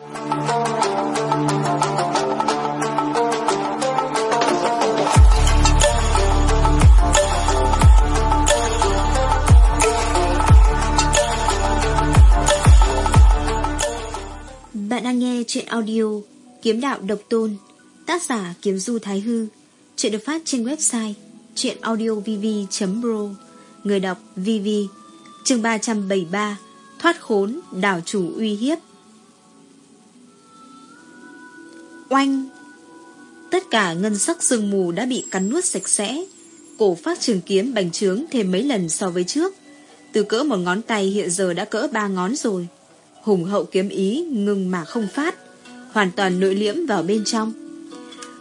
Bạn đang nghe chuyện audio Kiếm đạo độc tôn, Tác giả Kiếm Du Thái Hư. Chuyện được phát trên website Chuyện audiovv.pro Người đọc VV chương 373 Thoát khốn, đảo chủ uy hiếp. Oanh. Tất cả ngân sắc sương mù đã bị cắn nuốt sạch sẽ. Cổ phát trường kiếm bành trướng thêm mấy lần so với trước. Từ cỡ một ngón tay hiện giờ đã cỡ ba ngón rồi. Hùng hậu kiếm ý ngừng mà không phát, hoàn toàn nội liễm vào bên trong.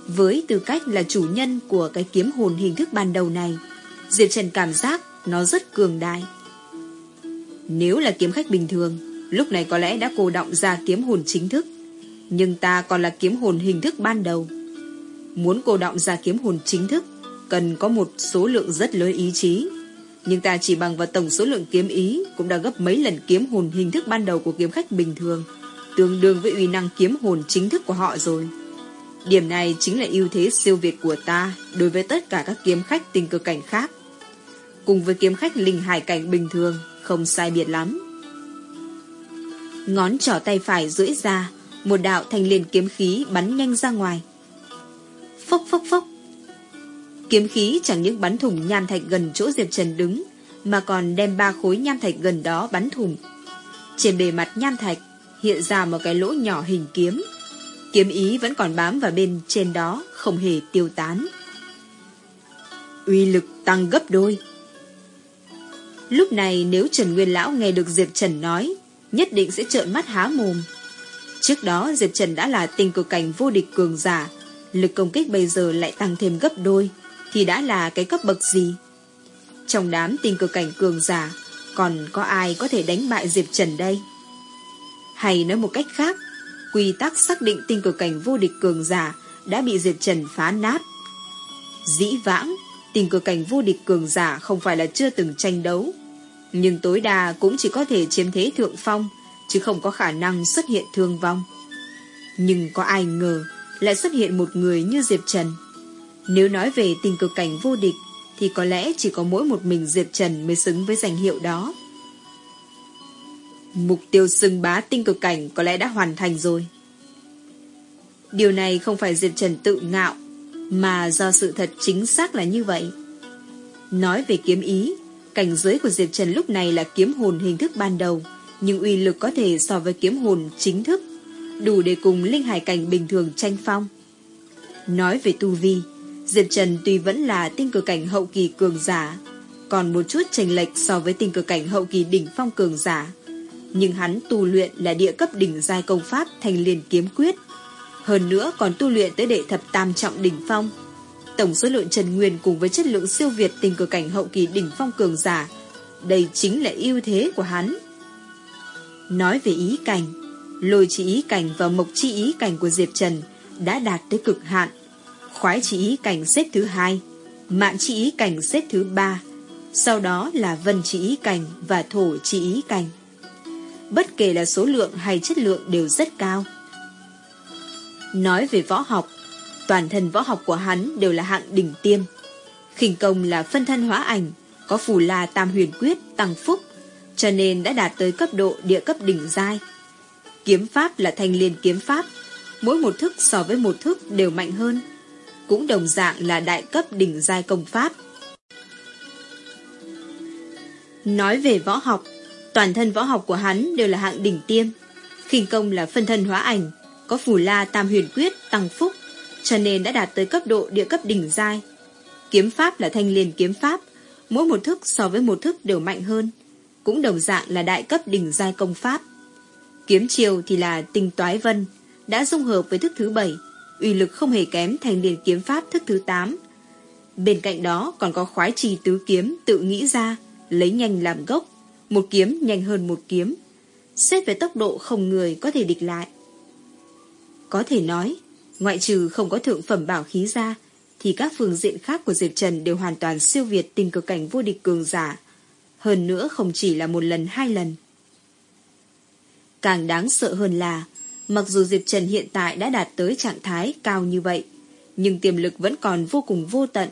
Với tư cách là chủ nhân của cái kiếm hồn hình thức ban đầu này, Diệp Trần cảm giác nó rất cường đại. Nếu là kiếm khách bình thường, lúc này có lẽ đã cô động ra kiếm hồn chính thức, nhưng ta còn là kiếm hồn hình thức ban đầu. Muốn cô động ra kiếm hồn chính thức, cần có một số lượng rất lớn ý chí, nhưng ta chỉ bằng vào tổng số lượng kiếm ý cũng đã gấp mấy lần kiếm hồn hình thức ban đầu của kiếm khách bình thường, tương đương với uy năng kiếm hồn chính thức của họ rồi. Điểm này chính là ưu thế siêu việt của ta đối với tất cả các kiếm khách tình cực cảnh khác. Cùng với kiếm khách linh hải cảnh bình thường, không sai biệt lắm. Ngón trỏ tay phải duỗi ra, một đạo thành liền kiếm khí bắn nhanh ra ngoài. Phốc phốc phốc, Kiếm khí chẳng những bắn thủng nham thạch gần chỗ Diệp Trần đứng, mà còn đem ba khối nham thạch gần đó bắn thủng. Trên bề mặt nham thạch hiện ra một cái lỗ nhỏ hình kiếm. Kiếm ý vẫn còn bám vào bên trên đó, không hề tiêu tán. Uy lực tăng gấp đôi. Lúc này nếu Trần Nguyên Lão nghe được Diệp Trần nói, nhất định sẽ trợn mắt há mồm. Trước đó Diệp Trần đã là tình cực cảnh vô địch cường giả, lực công kích bây giờ lại tăng thêm gấp đôi thì đã là cái cấp bậc gì? Trong đám tình cực cảnh cường giả, còn có ai có thể đánh bại Diệp Trần đây? Hay nói một cách khác, quy tắc xác định tinh cực cảnh vô địch cường giả đã bị Diệp Trần phá nát. Dĩ vãng, tình cực cảnh vô địch cường giả không phải là chưa từng tranh đấu, nhưng tối đa cũng chỉ có thể chiếm thế thượng phong, chứ không có khả năng xuất hiện thương vong. Nhưng có ai ngờ lại xuất hiện một người như Diệp Trần. Nếu nói về tình cực cảnh vô địch thì có lẽ chỉ có mỗi một mình Diệp Trần mới xứng với danh hiệu đó. Mục tiêu xưng bá tinh cực cảnh có lẽ đã hoàn thành rồi. Điều này không phải Diệp Trần tự ngạo, mà do sự thật chính xác là như vậy. Nói về kiếm ý, cảnh giới của Diệp Trần lúc này là kiếm hồn hình thức ban đầu, nhưng uy lực có thể so với kiếm hồn chính thức, đủ để cùng linh hải cảnh bình thường tranh phong. Nói về tu vi, Diệp Trần tuy vẫn là tinh cực cảnh hậu kỳ cường giả, còn một chút chênh lệch so với tinh cực cảnh hậu kỳ đỉnh phong cường giả. Nhưng hắn tu luyện là địa cấp đỉnh giai công pháp thành liền kiếm quyết. Hơn nữa còn tu luyện tới đệ thập tam trọng đỉnh phong. Tổng số lượng Trần Nguyên cùng với chất lượng siêu việt tinh cờ cảnh hậu kỳ đỉnh phong cường giả. Đây chính là ưu thế của hắn. Nói về ý cảnh, lôi chi ý cảnh và mộc chi ý cảnh của Diệp Trần đã đạt tới cực hạn khoái chỉ ý cảnh xếp thứ hai, mạng chỉ ý cảnh xếp thứ ba, sau đó là vân chỉ ý cảnh và thổ chỉ ý cảnh. Bất kể là số lượng hay chất lượng đều rất cao. Nói về võ học, toàn thân võ học của hắn đều là hạng đỉnh tiêm. khinh công là phân thân hóa ảnh, có phù la tam huyền quyết tăng phúc, cho nên đã đạt tới cấp độ địa cấp đỉnh giai. Kiếm pháp là thanh liên kiếm pháp, mỗi một thức so với một thức đều mạnh hơn cũng đồng dạng là đại cấp đỉnh giai công pháp. Nói về võ học, toàn thân võ học của hắn đều là hạng đỉnh tiêm. khinh công là phân thân hóa ảnh, có phù la tam huyền quyết tăng phúc, cho nên đã đạt tới cấp độ địa cấp đỉnh giai. Kiếm pháp là thanh liền kiếm pháp, mỗi một thức so với một thức đều mạnh hơn, cũng đồng dạng là đại cấp đỉnh giai công pháp. Kiếm chiều thì là tinh toái vân, đã dung hợp với thức thứ bảy, uy lực không hề kém thành liền kiếm pháp thức thứ 8. Bên cạnh đó còn có khoái trì tứ kiếm tự nghĩ ra, lấy nhanh làm gốc, một kiếm nhanh hơn một kiếm. Xét về tốc độ không người có thể địch lại. Có thể nói, ngoại trừ không có thượng phẩm bảo khí ra, thì các phương diện khác của Diệp Trần đều hoàn toàn siêu việt tình cực cảnh vô địch cường giả. Hơn nữa không chỉ là một lần hai lần. Càng đáng sợ hơn là Mặc dù Diệp Trần hiện tại đã đạt tới trạng thái cao như vậy, nhưng tiềm lực vẫn còn vô cùng vô tận.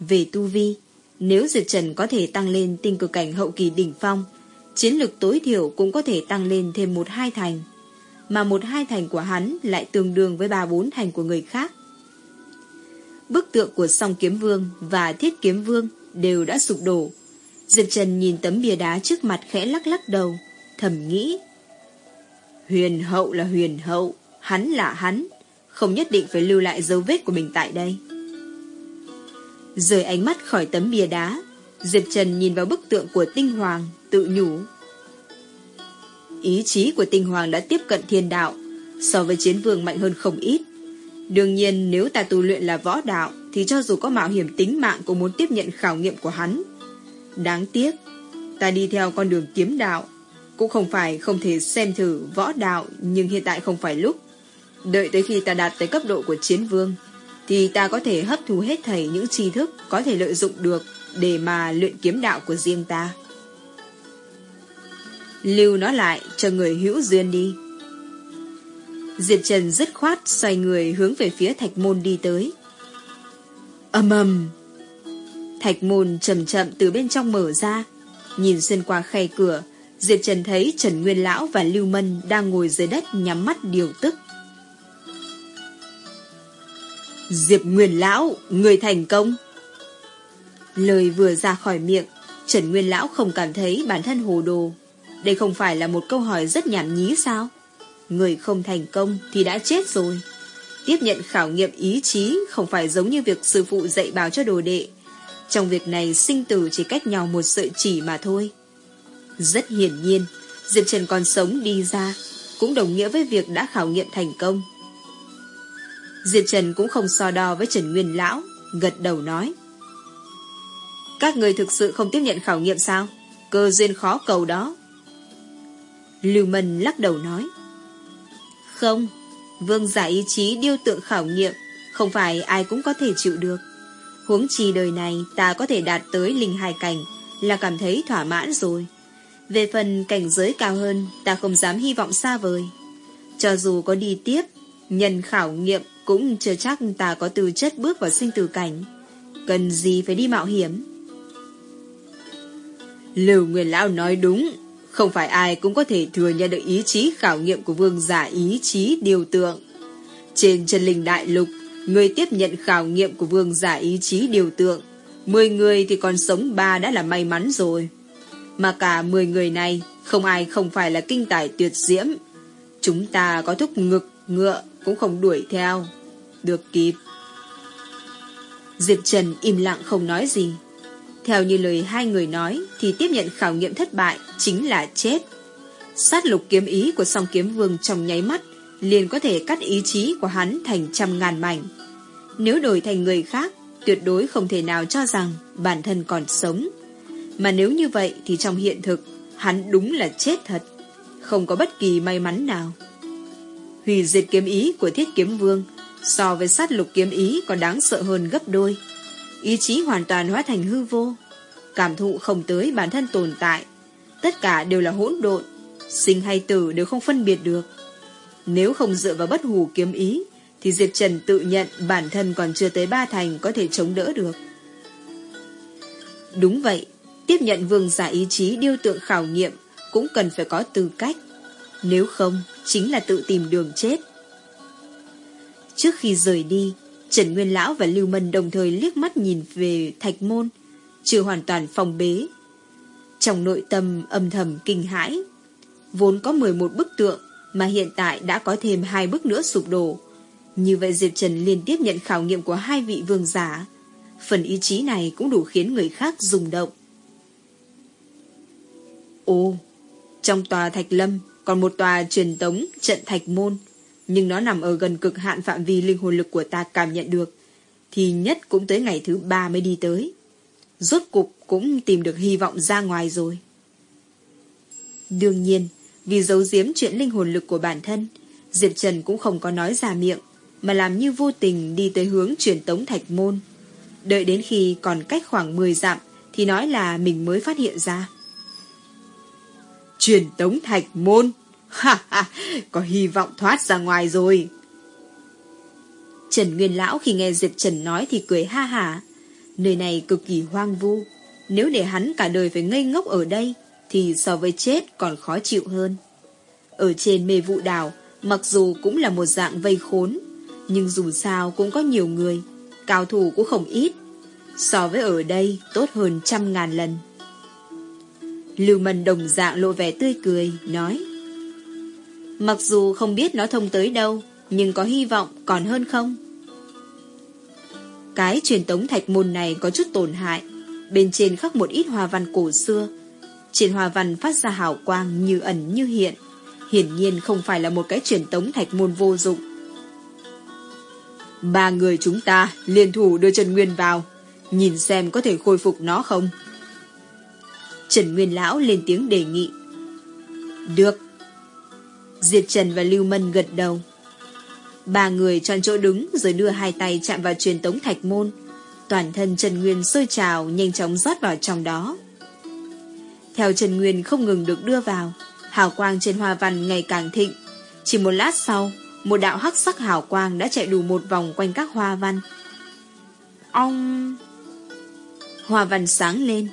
Về tu vi, nếu Diệp Trần có thể tăng lên tinh cực cảnh hậu kỳ đỉnh phong, chiến lực tối thiểu cũng có thể tăng lên thêm một hai thành. Mà một hai thành của hắn lại tương đương với ba bốn thành của người khác. Bức tượng của song kiếm vương và thiết kiếm vương đều đã sụp đổ. Diệp Trần nhìn tấm bia đá trước mặt khẽ lắc lắc đầu, thầm nghĩ. Huyền hậu là huyền hậu, hắn là hắn, không nhất định phải lưu lại dấu vết của mình tại đây. Rời ánh mắt khỏi tấm bia đá, Diệp Trần nhìn vào bức tượng của Tinh Hoàng, tự nhủ. Ý chí của Tinh Hoàng đã tiếp cận thiên đạo, so với chiến vương mạnh hơn không ít. Đương nhiên nếu ta tu luyện là võ đạo, thì cho dù có mạo hiểm tính mạng cũng muốn tiếp nhận khảo nghiệm của hắn. Đáng tiếc, ta đi theo con đường kiếm đạo, cũng không phải không thể xem thử võ đạo, nhưng hiện tại không phải lúc. Đợi tới khi ta đạt tới cấp độ của chiến vương, thì ta có thể hấp thu hết thảy những tri thức có thể lợi dụng được để mà luyện kiếm đạo của riêng ta. Lưu nó lại cho người hữu duyên đi. Diệp Trần dứt khoát xoay người hướng về phía thạch môn đi tới. Âm ầm! Thạch môn chậm chậm từ bên trong mở ra, nhìn xuyên qua khe cửa, Diệp Trần thấy Trần Nguyên Lão và Lưu Mân đang ngồi dưới đất nhắm mắt điều tức. Diệp Nguyên Lão, người thành công. Lời vừa ra khỏi miệng, Trần Nguyên Lão không cảm thấy bản thân hồ đồ. Đây không phải là một câu hỏi rất nhảm nhí sao? Người không thành công thì đã chết rồi. Tiếp nhận khảo nghiệm ý chí không phải giống như việc sư phụ dạy bảo cho đồ đệ. Trong việc này sinh tử chỉ cách nhau một sợi chỉ mà thôi. Rất hiển nhiên, Diệp Trần còn sống đi ra, cũng đồng nghĩa với việc đã khảo nghiệm thành công. Diệp Trần cũng không so đo với Trần Nguyên Lão, gật đầu nói. Các người thực sự không tiếp nhận khảo nghiệm sao? Cơ duyên khó cầu đó. Lưu Mân lắc đầu nói. Không, vương giả ý chí điêu tượng khảo nghiệm, không phải ai cũng có thể chịu được. Huống chi đời này ta có thể đạt tới linh hài cảnh là cảm thấy thỏa mãn rồi. Về phần cảnh giới cao hơn, ta không dám hy vọng xa vời. Cho dù có đi tiếp, nhân khảo nghiệm cũng chưa chắc ta có tư chất bước vào sinh tử cảnh. Cần gì phải đi mạo hiểm? Lưu Nguyên Lão nói đúng, không phải ai cũng có thể thừa nhận được ý chí khảo nghiệm của vương giả ý chí điều tượng. Trên chân linh đại lục, người tiếp nhận khảo nghiệm của vương giả ý chí điều tượng. Mười người thì còn sống ba đã là may mắn rồi. Mà cả mười người này, không ai không phải là kinh tài tuyệt diễm. Chúng ta có thúc ngực, ngựa, cũng không đuổi theo. Được kịp. Diệp Trần im lặng không nói gì. Theo như lời hai người nói thì tiếp nhận khảo nghiệm thất bại chính là chết. Sát lục kiếm ý của song kiếm vương trong nháy mắt liền có thể cắt ý chí của hắn thành trăm ngàn mảnh. Nếu đổi thành người khác, tuyệt đối không thể nào cho rằng bản thân còn sống. Mà nếu như vậy thì trong hiện thực, hắn đúng là chết thật. Không có bất kỳ may mắn nào. Hủy diệt kiếm ý của thiết kiếm vương so với sát lục kiếm ý còn đáng sợ hơn gấp đôi. Ý chí hoàn toàn hóa thành hư vô. Cảm thụ không tới bản thân tồn tại. Tất cả đều là hỗn độn. Sinh hay tử đều không phân biệt được. Nếu không dựa vào bất hủ kiếm ý, thì Diệp Trần tự nhận bản thân còn chưa tới ba thành có thể chống đỡ được. Đúng vậy, tiếp nhận vương giả ý chí điêu tượng khảo nghiệm cũng cần phải có tư cách. Nếu không, chính là tự tìm đường chết. Trước khi rời đi, Trần Nguyên Lão và Lưu Mân đồng thời liếc mắt nhìn về thạch môn, chưa hoàn toàn phòng bế. Trong nội tâm âm thầm kinh hãi, vốn có 11 bức tượng mà hiện tại đã có thêm hai bước nữa sụp đổ. Như vậy Diệp Trần liên tiếp nhận khảo nghiệm của hai vị vương giả. Phần ý chí này cũng đủ khiến người khác rung động. Ồ, trong tòa Thạch Lâm còn một tòa truyền tống trận Thạch Môn nhưng nó nằm ở gần cực hạn phạm vi linh hồn lực của ta cảm nhận được, thì nhất cũng tới ngày thứ ba mới đi tới. Rốt cục cũng tìm được hy vọng ra ngoài rồi. Đương nhiên, vì giấu giếm chuyện linh hồn lực của bản thân, Diệp Trần cũng không có nói ra miệng, mà làm như vô tình đi tới hướng truyền tống thạch môn. Đợi đến khi còn cách khoảng 10 dặm, thì nói là mình mới phát hiện ra. Truyền tống thạch môn? Ha ha, có hy vọng thoát ra ngoài rồi. Trần Nguyên Lão khi nghe Diệp Trần nói thì cười ha hả. Nơi này cực kỳ hoang vu. Nếu để hắn cả đời phải ngây ngốc ở đây, thì so với chết còn khó chịu hơn. Ở trên mê vụ đảo, mặc dù cũng là một dạng vây khốn, nhưng dù sao cũng có nhiều người, cao thủ cũng không ít. So với ở đây, tốt hơn trăm ngàn lần. Lưu Mân đồng dạng lộ vẻ tươi cười, nói Mặc dù không biết nó thông tới đâu, nhưng có hy vọng còn hơn không? Cái truyền tống thạch môn này có chút tổn hại, bên trên khắc một ít hoa văn cổ xưa. Trên hoa văn phát ra hào quang như ẩn như hiện, hiển nhiên không phải là một cái truyền tống thạch môn vô dụng. Ba người chúng ta liên thủ đưa Trần Nguyên vào, nhìn xem có thể khôi phục nó không? Trần Nguyên Lão lên tiếng đề nghị. Được. Diệp Trần và Lưu Mân gật đầu. Ba người chọn chỗ đứng rồi đưa hai tay chạm vào truyền tống thạch môn. Toàn thân Trần Nguyên sôi trào nhanh chóng rót vào trong đó. Theo Trần Nguyên không ngừng được đưa vào, hào quang trên hoa văn ngày càng thịnh. Chỉ một lát sau, một đạo hắc sắc hào quang đã chạy đủ một vòng quanh các hoa văn. Ông... Hoa văn sáng lên,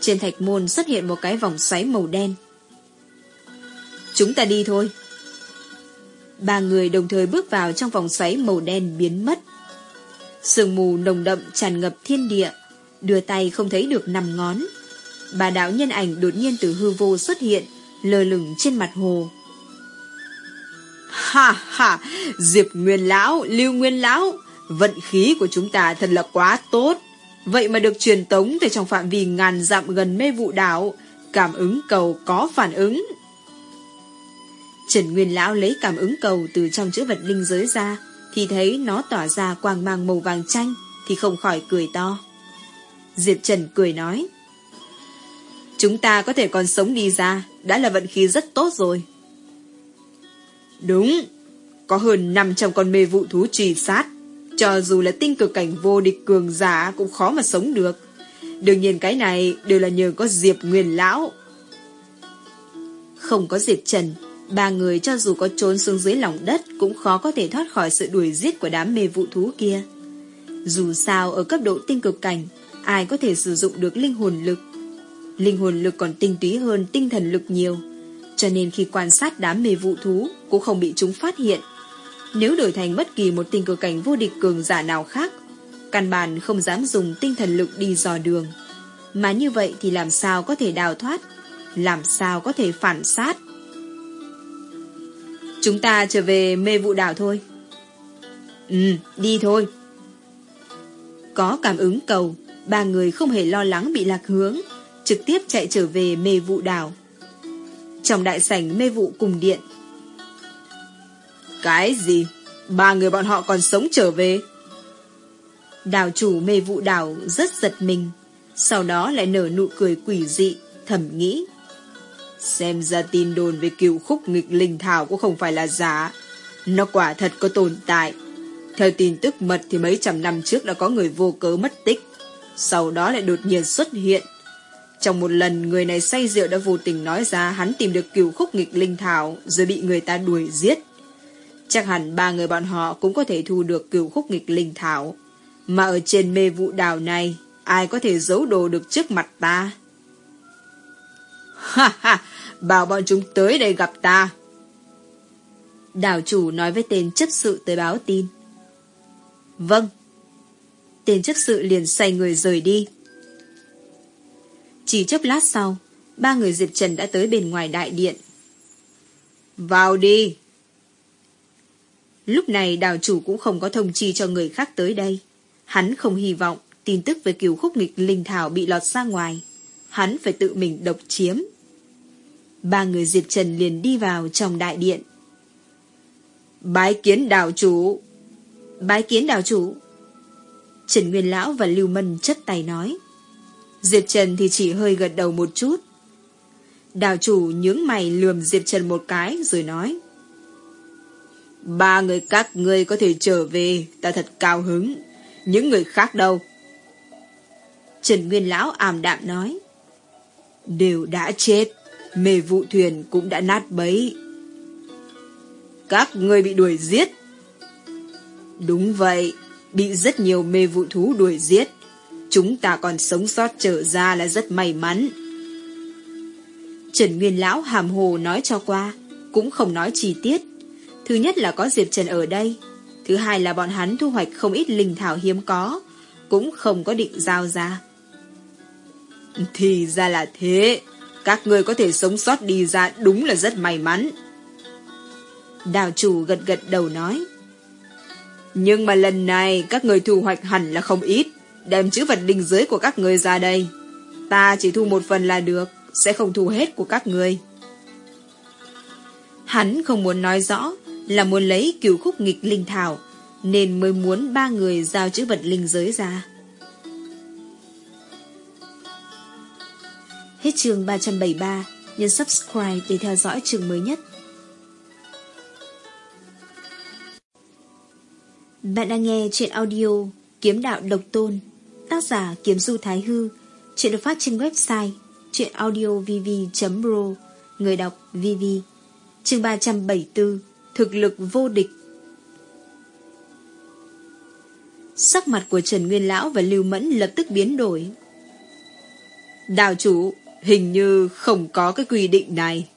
trên thạch môn xuất hiện một cái vòng xoáy màu đen. Chúng ta đi thôi. Ba người đồng thời bước vào trong vòng xoáy màu đen biến mất. Sương mù nồng đậm tràn ngập thiên địa, đưa tay không thấy được nằm ngón. Bà đạo nhân ảnh đột nhiên từ hư vô xuất hiện, lơ lửng trên mặt hồ. Ha ha, Diệp Nguyên Lão, Lưu Nguyên Lão, vận khí của chúng ta thật là quá tốt. Vậy mà được truyền tống từ trong phạm vi ngàn dặm gần mê vụ đảo, cảm ứng cầu có phản ứng. Trần Nguyên Lão lấy cảm ứng cầu từ trong chữ vật linh giới ra, thì thấy nó tỏa ra quang mang màu vàng chanh, thì không khỏi cười to. Diệp Trần cười nói, Chúng ta có thể còn sống đi ra, đã là vận khí rất tốt rồi. Đúng, có hơn 500 con mê vụ thú truy sát, cho dù là tinh cực cảnh vô địch cường giả cũng khó mà sống được. Đương nhiên cái này đều là nhờ có Diệp Nguyên Lão. Không có Diệp Trần, ba người cho dù có trốn xuống dưới lòng đất cũng khó có thể thoát khỏi sự đuổi giết của đám mê vụ thú kia. Dù sao ở cấp độ tinh cực cảnh, ai có thể sử dụng được linh hồn lực. Linh hồn lực còn tinh túy hơn tinh thần lực nhiều, cho nên khi quan sát đám mê vụ thú cũng không bị chúng phát hiện nếu đổi thành bất kỳ một tình cờ cảnh vô địch cường giả nào khác, căn bản không dám dùng tinh thần lực đi dò đường. Mà như vậy thì làm sao có thể đào thoát? Làm sao có thể phản sát? Chúng ta trở về mê vụ đảo thôi. Ừ, đi thôi. Có cảm ứng cầu, ba người không hề lo lắng bị lạc hướng, trực tiếp chạy trở về mê vụ đảo. Trong đại sảnh mê vụ cùng điện, cái gì? Ba người bọn họ còn sống trở về? Đào chủ mê vụ đảo rất giật mình, sau đó lại nở nụ cười quỷ dị, thầm nghĩ. Xem ra tin đồn về cựu khúc nghịch linh thảo cũng không phải là giả. Nó quả thật có tồn tại. Theo tin tức mật thì mấy trăm năm trước đã có người vô cớ mất tích. Sau đó lại đột nhiên xuất hiện. Trong một lần người này say rượu đã vô tình nói ra hắn tìm được cửu khúc nghịch linh thảo rồi bị người ta đuổi giết. Chắc hẳn ba người bọn họ cũng có thể thu được cửu khúc nghịch linh thảo. Mà ở trên mê vụ đảo này, ai có thể giấu đồ được trước mặt ta? Ha ha, bảo bọn chúng tới đây gặp ta. Đảo chủ nói với tên chấp sự tới báo tin. Vâng. Tên chấp sự liền xoay người rời đi. Chỉ chốc lát sau, ba người Diệp Trần đã tới bên ngoài đại điện. Vào đi! Lúc này đào chủ cũng không có thông chi cho người khác tới đây. Hắn không hy vọng tin tức về kiều khúc nghịch linh thảo bị lọt ra ngoài. Hắn phải tự mình độc chiếm. Ba người Diệp Trần liền đi vào trong đại điện. Bái kiến đào chủ. Bái kiến đào chủ. Trần Nguyên Lão và Lưu Mân chất tay nói. Diệp Trần thì chỉ hơi gật đầu một chút. Đào chủ nhướng mày lườm Diệp Trần một cái rồi nói. Ba người các ngươi có thể trở về, ta thật cao hứng. Những người khác đâu? Trần Nguyên Lão ảm đạm nói. Đều đã chết, mê vụ thuyền cũng đã nát bấy. Các ngươi bị đuổi giết. Đúng vậy, bị rất nhiều mê vụ thú đuổi giết. Chúng ta còn sống sót trở ra là rất may mắn. Trần Nguyên Lão hàm hồ nói cho qua, cũng không nói chi tiết. Thứ nhất là có Diệp Trần ở đây, thứ hai là bọn hắn thu hoạch không ít linh thảo hiếm có, cũng không có định giao ra. Thì ra là thế, các người có thể sống sót đi ra đúng là rất may mắn. Đào chủ gật gật đầu nói. Nhưng mà lần này các người thu hoạch hẳn là không ít, đem chữ vật đình giới của các người ra đây. Ta chỉ thu một phần là được, sẽ không thu hết của các người. Hắn không muốn nói rõ là muốn lấy cửu khúc nghịch linh thảo, nên mới muốn ba người giao chữ vật linh giới ra. Hết chương 373, nhấn subscribe để theo dõi chương mới nhất. Bạn đang nghe chuyện audio Kiếm đạo độc tôn Tác giả Kiếm Du Thái Hư. Chuyện được phát trên website Chuyện audio vv.pro Người đọc VV Chương 374 Thực lực vô địch. Sắc mặt của Trần Nguyên Lão và Lưu Mẫn lập tức biến đổi. Đào chủ Hình như không có cái quy định này.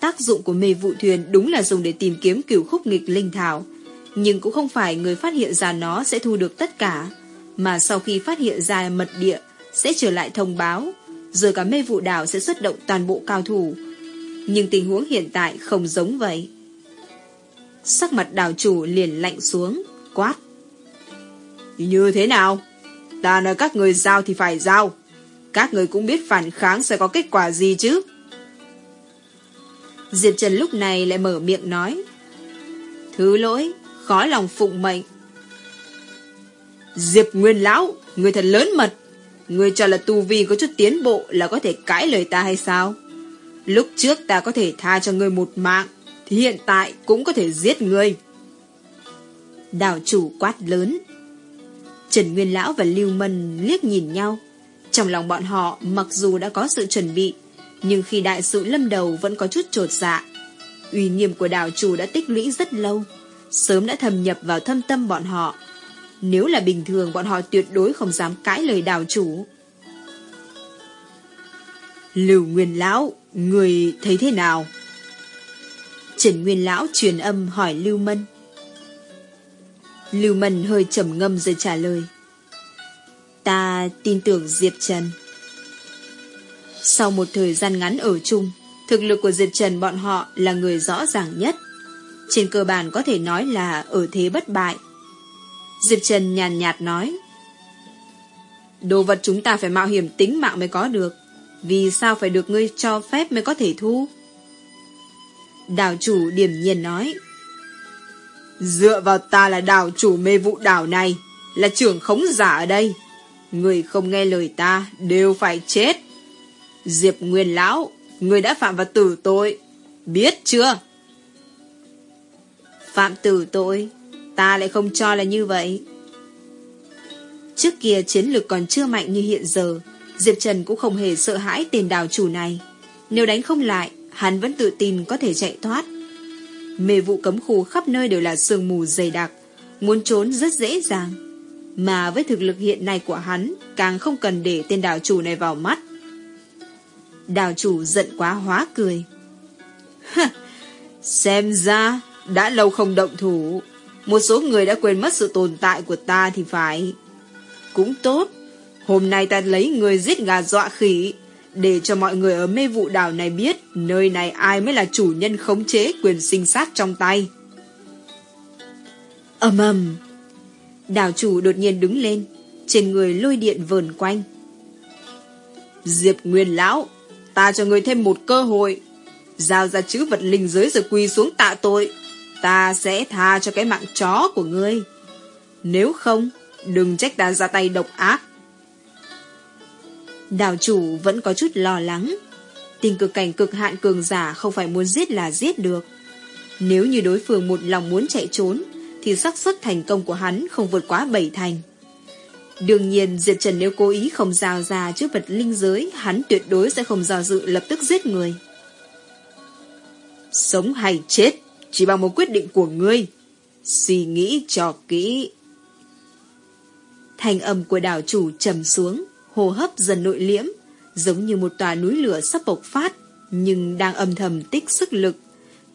Tác dụng của mê vụ thuyền đúng là dùng để tìm kiếm cửu khúc nghịch linh thảo nhưng cũng không phải người phát hiện ra nó sẽ thu được tất cả, mà sau khi phát hiện ra mật địa sẽ trở lại thông báo, rồi cả mê vụ đảo sẽ xuất động toàn bộ cao thủ. Nhưng tình huống hiện tại không giống vậy. Sắc mặt đảo chủ liền lạnh xuống, quát. Như thế nào? Ta nói các người giao thì phải giao. Các người cũng biết phản kháng sẽ có kết quả gì chứ? Diệp Trần lúc này lại mở miệng nói. Thứ lỗi, khó lòng phụng mệnh. Diệp Nguyên Lão, người thật lớn mật. Người cho là tu vi có chút tiến bộ là có thể cãi lời ta hay sao? Lúc trước ta có thể tha cho người một mạng, thì hiện tại cũng có thể giết người. đảo chủ quát lớn. Trần Nguyên Lão và Lưu Mân liếc nhìn nhau. Trong lòng bọn họ mặc dù đã có sự chuẩn bị, nhưng khi đại sự lâm đầu vẫn có chút trột dạ. Uy nghiêm của đảo chủ đã tích lũy rất lâu sớm đã thâm nhập vào thâm tâm bọn họ. Nếu là bình thường bọn họ tuyệt đối không dám cãi lời đào chủ. Lưu Nguyên Lão, người thấy thế nào? Trần Nguyên Lão truyền âm hỏi Lưu Mân. Lưu Mân hơi trầm ngâm rồi trả lời. Ta tin tưởng Diệp Trần. Sau một thời gian ngắn ở chung, thực lực của Diệp Trần bọn họ là người rõ ràng nhất. Trên cơ bản có thể nói là ở thế bất bại. Diệp Trần nhàn nhạt nói. Đồ vật chúng ta phải mạo hiểm tính mạng mới có được. Vì sao phải được ngươi cho phép mới có thể thu? Đảo chủ điểm nhiên nói. Dựa vào ta là đảo chủ mê vụ đảo này, là trưởng khống giả ở đây. Người không nghe lời ta đều phải chết. Diệp Nguyên Lão, người đã phạm vào tử tội. Biết chưa? Phạm tử tội, ta lại không cho là như vậy. Trước kia chiến lực còn chưa mạnh như hiện giờ, Diệp Trần cũng không hề sợ hãi tên đào chủ này. Nếu đánh không lại, hắn vẫn tự tin có thể chạy thoát. Mê vụ cấm khu khắp nơi đều là sương mù dày đặc, muốn trốn rất dễ dàng. Mà với thực lực hiện nay của hắn, càng không cần để tên đào chủ này vào mắt. Đào chủ giận quá hóa cười. Xem ra đã lâu không động thủ, một số người đã quên mất sự tồn tại của ta thì phải. Cũng tốt, hôm nay ta lấy người giết gà dọa khỉ, để cho mọi người ở mê vụ đảo này biết nơi này ai mới là chủ nhân khống chế quyền sinh sát trong tay. ầm ầm Đảo chủ đột nhiên đứng lên, trên người lôi điện vờn quanh. Diệp Nguyên Lão, ta cho người thêm một cơ hội. Giao ra chữ vật linh giới rồi quỳ xuống tạ tội ta sẽ tha cho cái mạng chó của ngươi. Nếu không, đừng trách ta ra tay độc ác. Đào chủ vẫn có chút lo lắng. Tình cực cảnh cực hạn cường giả không phải muốn giết là giết được. Nếu như đối phương một lòng muốn chạy trốn, thì xác suất thành công của hắn không vượt quá bảy thành. Đương nhiên, Diệp Trần nếu cố ý không giao ra trước vật linh giới, hắn tuyệt đối sẽ không do dự lập tức giết người. Sống hay chết, chỉ bằng một quyết định của ngươi. Suy nghĩ cho kỹ. Thành âm của đảo chủ trầm xuống, hô hấp dần nội liễm, giống như một tòa núi lửa sắp bộc phát, nhưng đang âm thầm tích sức lực.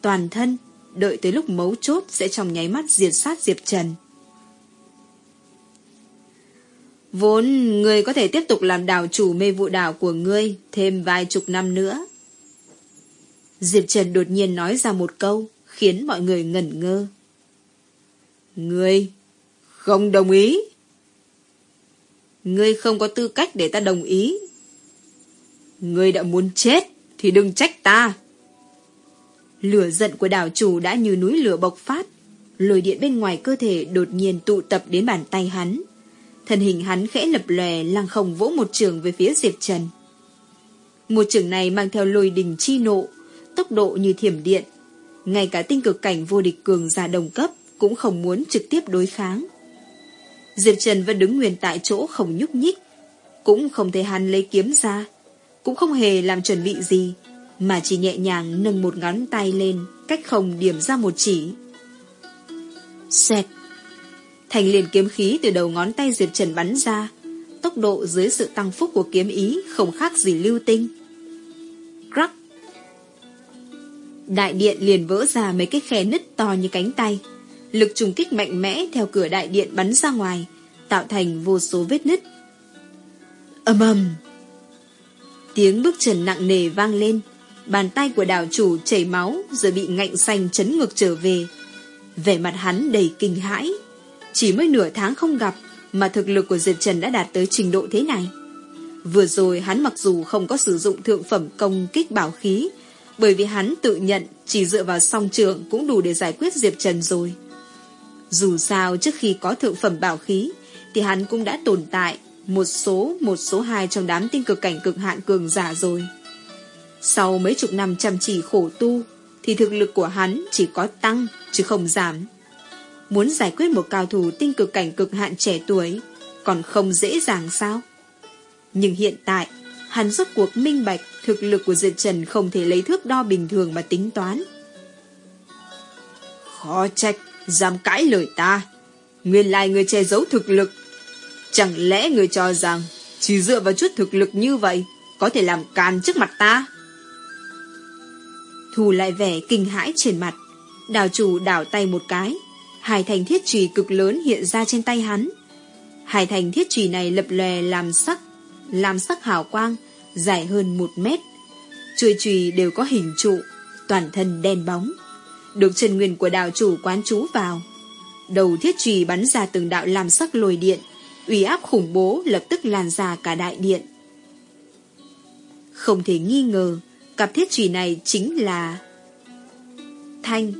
Toàn thân, đợi tới lúc mấu chốt sẽ trong nháy mắt diệt sát Diệp Trần. Vốn người có thể tiếp tục làm đảo chủ mê vụ đảo của ngươi thêm vài chục năm nữa. Diệp Trần đột nhiên nói ra một câu, khiến mọi người ngẩn ngơ. Ngươi không đồng ý. Ngươi không có tư cách để ta đồng ý. Ngươi đã muốn chết thì đừng trách ta. Lửa giận của đảo chủ đã như núi lửa bộc phát. Lồi điện bên ngoài cơ thể đột nhiên tụ tập đến bàn tay hắn. Thân hình hắn khẽ lập lòe lăng không vỗ một trường về phía Diệp Trần. Một trường này mang theo lôi đình chi nộ, tốc độ như thiểm điện. Ngay cả tinh cực cảnh vô địch cường giả đồng cấp cũng không muốn trực tiếp đối kháng. Diệp Trần vẫn đứng nguyên tại chỗ không nhúc nhích, cũng không thể hắn lấy kiếm ra, cũng không hề làm chuẩn bị gì, mà chỉ nhẹ nhàng nâng một ngón tay lên, cách không điểm ra một chỉ. Xẹt! Thành liền kiếm khí từ đầu ngón tay Diệp Trần bắn ra, tốc độ dưới sự tăng phúc của kiếm ý không khác gì lưu tinh. Đại điện liền vỡ ra mấy cái khe nứt to như cánh tay. Lực trùng kích mạnh mẽ theo cửa đại điện bắn ra ngoài, tạo thành vô số vết nứt. ầm ầm Tiếng bước chân nặng nề vang lên, bàn tay của đảo chủ chảy máu rồi bị ngạnh xanh chấn ngược trở về. Vẻ mặt hắn đầy kinh hãi. Chỉ mới nửa tháng không gặp mà thực lực của Diệp Trần đã đạt tới trình độ thế này. Vừa rồi hắn mặc dù không có sử dụng thượng phẩm công kích bảo khí, bởi vì hắn tự nhận chỉ dựa vào song trường cũng đủ để giải quyết Diệp Trần rồi. Dù sao, trước khi có thượng phẩm bảo khí, thì hắn cũng đã tồn tại một số một số hai trong đám tinh cực cảnh cực hạn cường giả rồi. Sau mấy chục năm chăm chỉ khổ tu, thì thực lực của hắn chỉ có tăng, chứ không giảm. Muốn giải quyết một cao thủ tinh cực cảnh cực hạn trẻ tuổi còn không dễ dàng sao? Nhưng hiện tại, hắn rốt cuộc minh bạch thực lực của Diệp Trần không thể lấy thước đo bình thường mà tính toán. Khó trách, dám cãi lời ta. Nguyên lai người che giấu thực lực. Chẳng lẽ người cho rằng chỉ dựa vào chút thực lực như vậy có thể làm càn trước mặt ta? Thù lại vẻ kinh hãi trên mặt. Đào chủ đảo tay một cái. Hai thành thiết trùy cực lớn hiện ra trên tay hắn. Hai thành thiết trùy này lập lè làm sắc, làm sắc hào quang, dài hơn một mét. Chuôi chùy đều có hình trụ, toàn thân đen bóng. Được chân nguyên của đạo chủ quán chú vào. Đầu thiết trùy bắn ra từng đạo làm sắc lồi điện, uy áp khủng bố lập tức lan ra cả đại điện. Không thể nghi ngờ, cặp thiết trùy này chính là Thanh.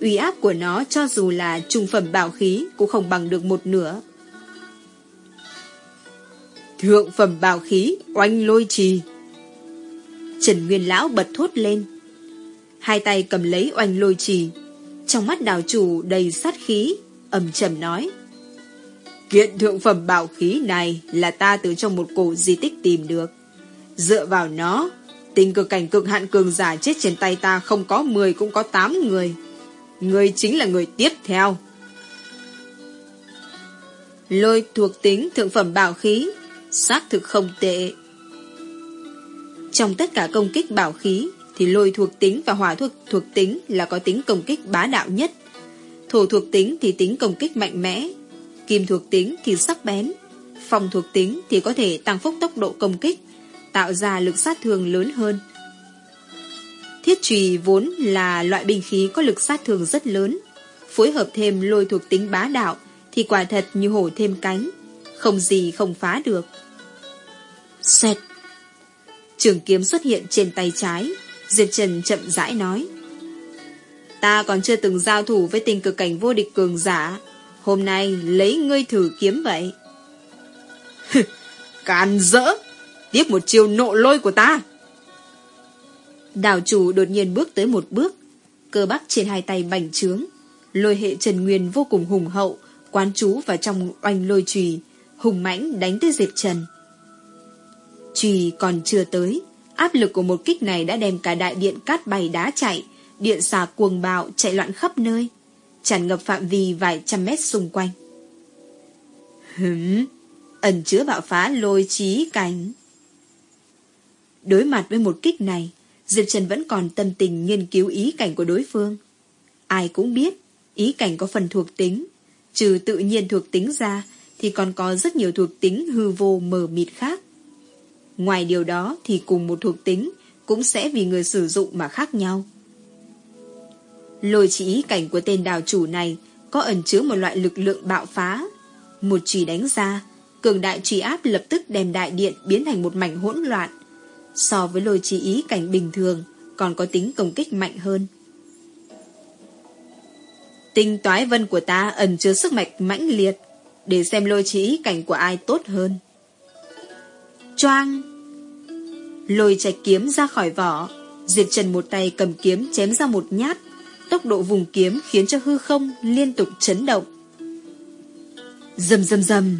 Uy áp của nó cho dù là trung phẩm bảo khí cũng không bằng được một nửa. Thượng phẩm bảo khí, oanh lôi trì. Trần Nguyên Lão bật thốt lên. Hai tay cầm lấy oanh lôi trì. Trong mắt đào chủ đầy sát khí, ầm trầm nói. Kiện thượng phẩm bảo khí này là ta từ trong một cổ di tích tìm được. Dựa vào nó, tình cực cảnh cực hạn cường giả chết trên tay ta không có 10 cũng có 8 người. Người chính là người tiếp theo. Lôi thuộc tính thượng phẩm bảo khí xác thực không tệ. Trong tất cả công kích bảo khí, thì lôi thuộc tính và hỏa thuộc, thuộc tính là có tính công kích bá đạo nhất. Thổ thuộc tính thì tính công kích mạnh mẽ, kim thuộc tính thì sắc bén, phong thuộc tính thì có thể tăng phúc tốc độ công kích, tạo ra lực sát thương lớn hơn. Thiết trùy vốn là loại binh khí có lực sát thương rất lớn, phối hợp thêm lôi thuộc tính bá đạo thì quả thật như hổ thêm cánh, không gì không phá được xẹt, Trường kiếm xuất hiện trên tay trái. Diệp Trần chậm rãi nói. Ta còn chưa từng giao thủ với tình cực cảnh vô địch cường giả. Hôm nay lấy ngươi thử kiếm vậy. Can dỡ. Tiếp một chiều nộ lôi của ta. Đảo chủ đột nhiên bước tới một bước. Cơ bắp trên hai tay bành trướng. Lôi hệ Trần Nguyên vô cùng hùng hậu. Quán chú vào trong oanh lôi trùy. Hùng mãnh đánh tới Diệp Trần. Trùy còn chưa tới, áp lực của một kích này đã đem cả đại điện cát bay đá chạy, điện xà cuồng bạo chạy loạn khắp nơi, tràn ngập phạm vi vài trăm mét xung quanh. Hửm, ẩn chứa bạo phá lôi trí cảnh. Đối mặt với một kích này, Diệp Trần vẫn còn tâm tình nghiên cứu ý cảnh của đối phương. Ai cũng biết, ý cảnh có phần thuộc tính. Trừ tự nhiên thuộc tính ra, thì còn có rất nhiều thuộc tính hư vô mờ mịt khác. Ngoài điều đó thì cùng một thuộc tính cũng sẽ vì người sử dụng mà khác nhau. Lôi chỉ ý cảnh của tên đào chủ này có ẩn chứa một loại lực lượng bạo phá. Một chỉ đánh ra, cường đại trì áp lập tức đem đại điện biến thành một mảnh hỗn loạn. So với lôi chỉ ý cảnh bình thường, còn có tính công kích mạnh hơn. Tinh toái vân của ta ẩn chứa sức mạnh mãnh liệt, để xem lôi chỉ ý cảnh của ai tốt hơn. Choang! Lôi chạy kiếm ra khỏi vỏ, Diệp Trần một tay cầm kiếm chém ra một nhát, tốc độ vùng kiếm khiến cho hư không liên tục chấn động. Dầm dầm dầm!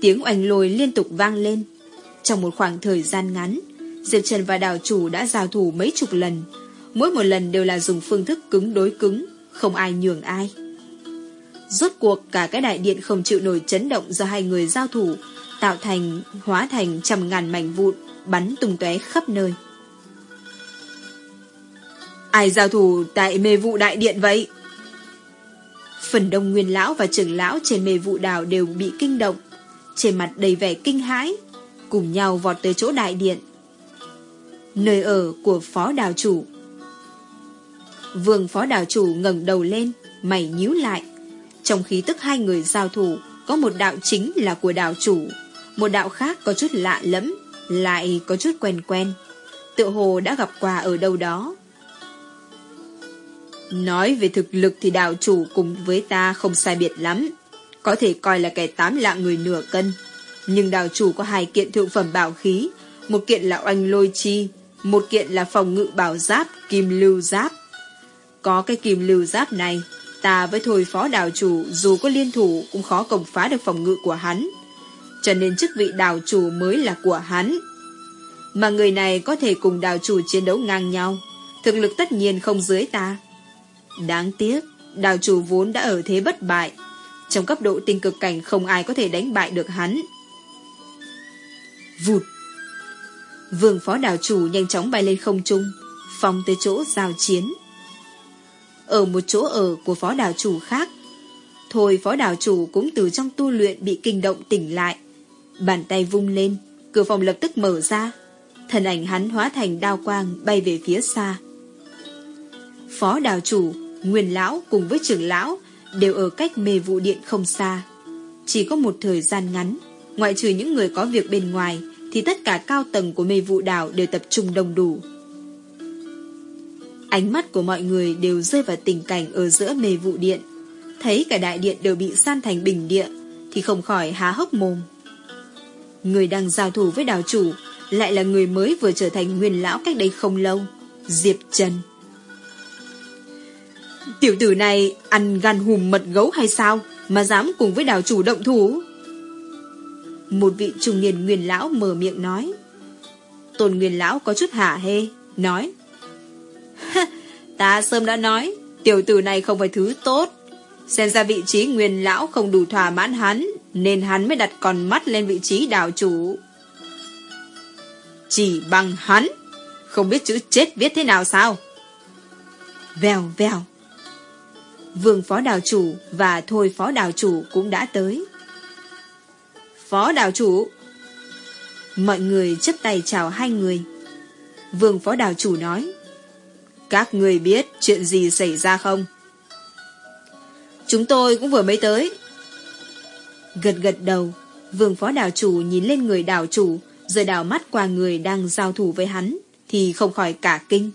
Tiếng oanh lôi liên tục vang lên. Trong một khoảng thời gian ngắn, Diệp Trần và đảo chủ đã giao thủ mấy chục lần, mỗi một lần đều là dùng phương thức cứng đối cứng, không ai nhường ai. Rốt cuộc cả cái đại điện không chịu nổi chấn động do hai người giao thủ, tạo thành, hóa thành trăm ngàn mảnh vụn, bắn tung tóe khắp nơi. Ai giao thủ tại mê vụ đại điện vậy? Phần đông nguyên lão và trưởng lão trên mê vụ đảo đều bị kinh động, trên mặt đầy vẻ kinh hãi, cùng nhau vọt tới chỗ đại điện. Nơi ở của phó đào chủ. Vương phó đào chủ ngẩng đầu lên, mày nhíu lại. Trong khí tức hai người giao thủ, có một đạo chính là của đào chủ, một đạo khác có chút lạ lẫm, lại có chút quen quen. Tự hồ đã gặp quà ở đâu đó. Nói về thực lực thì đạo chủ cùng với ta không sai biệt lắm. Có thể coi là kẻ tám lạng người nửa cân. Nhưng đạo chủ có hai kiện thượng phẩm bảo khí. Một kiện là oanh lôi chi. Một kiện là phòng ngự bảo giáp, kim lưu giáp. Có cái kim lưu giáp này, ta với thôi phó đạo chủ dù có liên thủ cũng khó công phá được phòng ngự của hắn. Cho nên chức vị đào chủ mới là của hắn. Mà người này có thể cùng đào chủ chiến đấu ngang nhau. Thực lực tất nhiên không dưới ta. Đáng tiếc, đào chủ vốn đã ở thế bất bại. Trong cấp độ tinh cực cảnh không ai có thể đánh bại được hắn. Vụt! Vương phó đào chủ nhanh chóng bay lên không trung, phong tới chỗ giao chiến. Ở một chỗ ở của phó đào chủ khác, thôi phó đào chủ cũng từ trong tu luyện bị kinh động tỉnh lại. Bàn tay vung lên, cửa phòng lập tức mở ra. Thần ảnh hắn hóa thành đao quang bay về phía xa. Phó đào chủ Nguyên lão cùng với trưởng lão đều ở cách mê vụ điện không xa. Chỉ có một thời gian ngắn, ngoại trừ những người có việc bên ngoài, thì tất cả cao tầng của mê vụ đảo đều tập trung đông đủ. Ánh mắt của mọi người đều rơi vào tình cảnh ở giữa mê vụ điện. Thấy cả đại điện đều bị san thành bình địa, thì không khỏi há hốc mồm. Người đang giao thủ với đảo chủ, lại là người mới vừa trở thành nguyên lão cách đây không lâu, Diệp Trần. Tiểu tử này ăn gan hùm mật gấu hay sao mà dám cùng với đào chủ động thủ? Một vị trung niên nguyên lão mở miệng nói. Tôn nguyên lão có chút hả hê, nói. Ta sớm đã nói, tiểu tử này không phải thứ tốt. Xem ra vị trí nguyên lão không đủ thỏa mãn hắn, nên hắn mới đặt con mắt lên vị trí đảo chủ. Chỉ bằng hắn, không biết chữ chết viết thế nào sao? Vèo vèo. Vương phó đảo chủ và thôi phó đảo chủ cũng đã tới. Phó đảo chủ Mọi người chấp tay chào hai người. Vương phó đảo chủ nói Các người biết chuyện gì xảy ra không? Chúng tôi cũng vừa mới tới. Gật gật đầu, vương phó đào chủ nhìn lên người đào chủ, rồi đảo mắt qua người đang giao thủ với hắn, thì không khỏi cả kinh.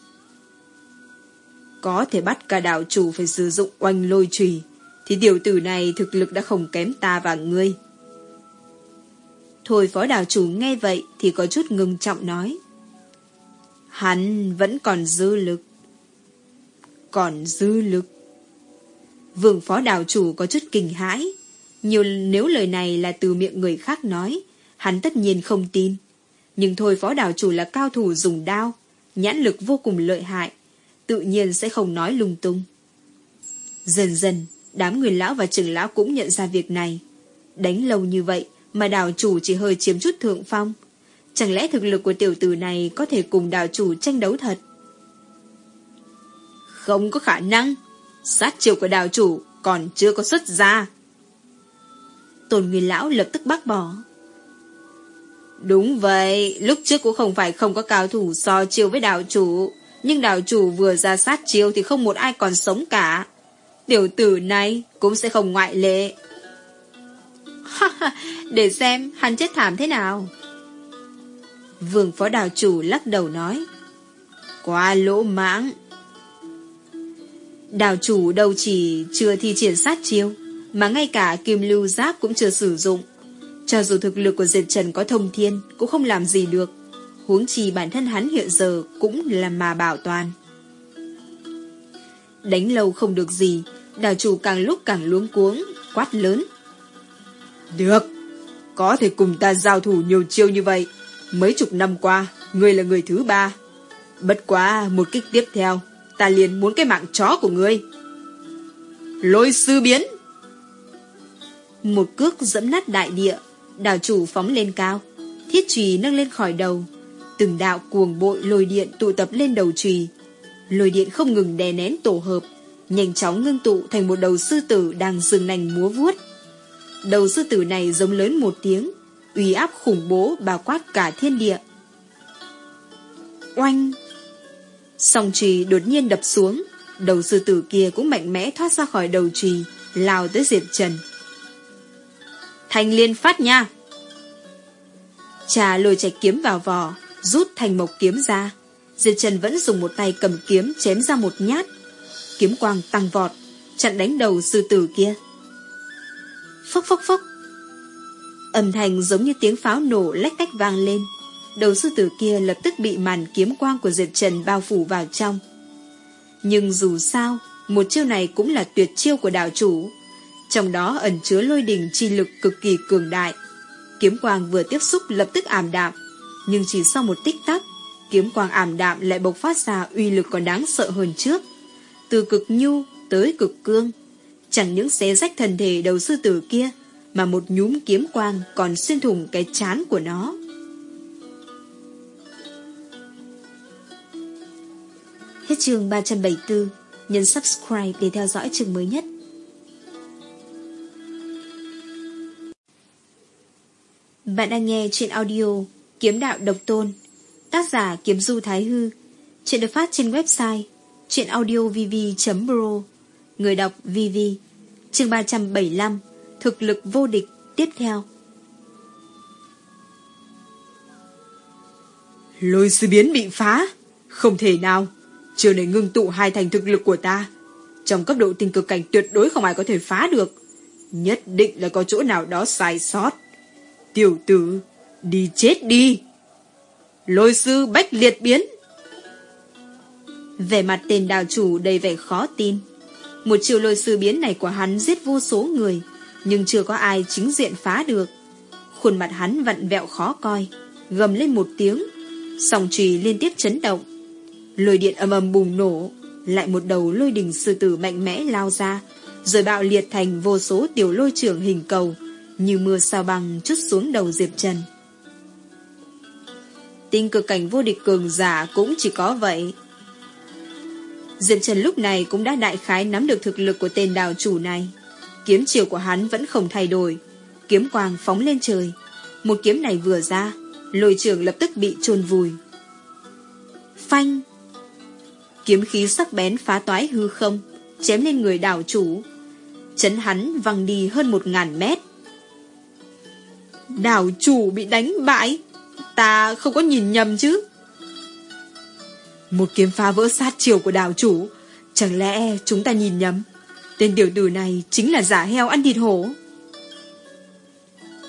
Có thể bắt cả đảo chủ phải sử dụng oanh lôi trùy, thì tiểu tử này thực lực đã không kém ta và ngươi. Thôi phó đảo chủ nghe vậy thì có chút ngưng trọng nói. Hắn vẫn còn dư lực. Còn dư lực. Vương phó đảo chủ có chút kinh hãi. Nhiều nếu lời này là từ miệng người khác nói, hắn tất nhiên không tin. Nhưng thôi phó đạo chủ là cao thủ dùng đao, nhãn lực vô cùng lợi hại, tự nhiên sẽ không nói lung tung. Dần dần, đám người lão và trưởng lão cũng nhận ra việc này. Đánh lâu như vậy mà đảo chủ chỉ hơi chiếm chút thượng phong. Chẳng lẽ thực lực của tiểu tử này có thể cùng đảo chủ tranh đấu thật? Không có khả năng. Sát chiều của đảo chủ còn chưa có xuất ra. Tôn Nguyên Lão lập tức bác bỏ. Đúng vậy, lúc trước cũng không phải không có cao thủ so chiêu với đạo chủ. Nhưng đạo chủ vừa ra sát chiêu thì không một ai còn sống cả. Tiểu tử này cũng sẽ không ngoại lệ. Để xem hắn chết thảm thế nào. Vương phó đạo chủ lắc đầu nói. Quá lỗ mãng. Đào chủ đâu chỉ chưa thi triển sát chiêu, mà ngay cả kim lưu giáp cũng chưa sử dụng. Cho dù thực lực của Diệt Trần có thông thiên, cũng không làm gì được. Huống chi bản thân hắn hiện giờ cũng là mà bảo toàn. Đánh lâu không được gì, đào chủ càng lúc càng luống cuống, quát lớn. Được, có thể cùng ta giao thủ nhiều chiêu như vậy. Mấy chục năm qua, ngươi là người thứ ba. Bất quá một kích tiếp theo, ta liền muốn cái mạng chó của ngươi. Lôi sư biến! Một cước dẫm nát đại địa, đảo chủ phóng lên cao. Thiết trùy nâng lên khỏi đầu. Từng đạo cuồng bội lôi điện tụ tập lên đầu trùy. Lôi điện không ngừng đè nén tổ hợp, nhanh chóng ngưng tụ thành một đầu sư tử đang dừng nành múa vuốt. Đầu sư tử này giống lớn một tiếng, uy áp khủng bố bao quát cả thiên địa. Oanh! Song trì đột nhiên đập xuống, đầu sư tử kia cũng mạnh mẽ thoát ra khỏi đầu trì, lao tới diệt trần. Thành liên phát nha! Trà lôi chạy kiếm vào vò, rút thành mộc kiếm ra. Diệt Trần vẫn dùng một tay cầm kiếm chém ra một nhát. Kiếm quang tăng vọt, chặn đánh đầu sư tử kia. Phốc phốc phốc. Âm thanh giống như tiếng pháo nổ lách tách vang lên. Đầu sư tử kia lập tức bị màn kiếm quang của Diệp Trần bao phủ vào trong. Nhưng dù sao, một chiêu này cũng là tuyệt chiêu của đạo chủ. Trong đó ẩn chứa lôi đình chi lực cực kỳ cường đại. Kiếm quang vừa tiếp xúc lập tức ảm đạm. Nhưng chỉ sau một tích tắc, kiếm quang ảm đạm lại bộc phát ra uy lực còn đáng sợ hơn trước. Từ cực nhu tới cực cương, Chẳng những xé rách thân thể đầu sư tử kia, mà một nhúm kiếm quang còn xuyên thủng cái chán của nó. Hết chương 374, nhấn subscribe để theo dõi chương mới nhất. Bạn đang nghe trên audio Kiếm Đạo Độc Tôn, tác giả Kiếm Du Thái Hư, chuyện được phát trên website chuyenaudiovv.pro, người đọc VV, chương 375, thực lực vô địch tiếp theo. Lôi sư biến bị phá, không thể nào, chưa để ngưng tụ hai thành thực lực của ta. Trong cấp độ tình cực cảnh tuyệt đối không ai có thể phá được. Nhất định là có chỗ nào đó sai sót. Tiểu tử, đi chết đi. Lôi sư bách liệt biến. Về mặt tên đào chủ đầy vẻ khó tin. Một chiều lôi sư biến này của hắn giết vô số người, nhưng chưa có ai chính diện phá được. Khuôn mặt hắn vặn vẹo khó coi, gầm lên một tiếng, sòng trì liên tiếp chấn động. Lôi điện âm âm bùng nổ, lại một đầu lôi đình sư tử mạnh mẽ lao ra, rồi bạo liệt thành vô số tiểu lôi trưởng hình cầu, như mưa sao băng chút xuống đầu Diệp Trần. Tinh cực cảnh vô địch cường giả cũng chỉ có vậy. Diệp Trần lúc này cũng đã đại khái nắm được thực lực của tên đào chủ này. Kiếm chiều của hắn vẫn không thay đổi. Kiếm quang phóng lên trời. Một kiếm này vừa ra, lôi trường lập tức bị chôn vùi. Phanh! Kiếm khí sắc bén phá toái hư không, chém lên người đảo chủ. Chấn hắn văng đi hơn một ngàn mét. Đảo chủ bị đánh bại. Ta không có nhìn nhầm chứ. Một kiếm phá vỡ sát chiều của đảo chủ. Chẳng lẽ chúng ta nhìn nhầm? Tên tiểu tử này chính là giả heo ăn thịt hổ.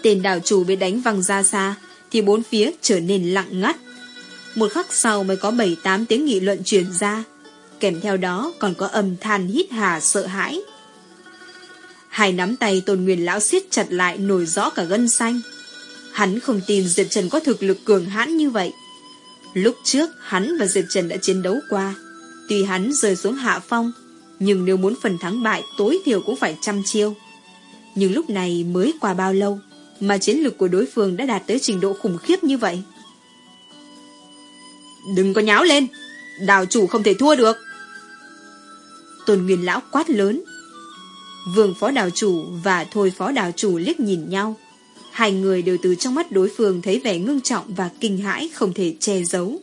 Tên đảo chủ bị đánh văng ra xa, thì bốn phía trở nên lặng ngắt. Một khắc sau mới có bảy tám tiếng nghị luận truyền ra, kèm theo đó còn có âm than hít hà sợ hãi. Hai nắm tay tôn nguyên lão siết chặt lại nổi rõ cả gân xanh. Hắn không tin Diệp Trần có thực lực cường hãn như vậy. Lúc trước hắn và Diệp Trần đã chiến đấu qua Tuy hắn rơi xuống hạ phong, nhưng nếu muốn phần thắng bại tối thiểu cũng phải trăm chiêu. Nhưng lúc này mới qua bao lâu mà chiến lược của đối phương đã đạt tới trình độ khủng khiếp như vậy? Đừng có nháo lên, đào chủ không thể thua được. Tôn Nguyên Lão quát lớn. Vương phó đào chủ và thôi phó đào chủ liếc nhìn nhau. Hai người đều từ trong mắt đối phương thấy vẻ ngưng trọng và kinh hãi không thể che giấu.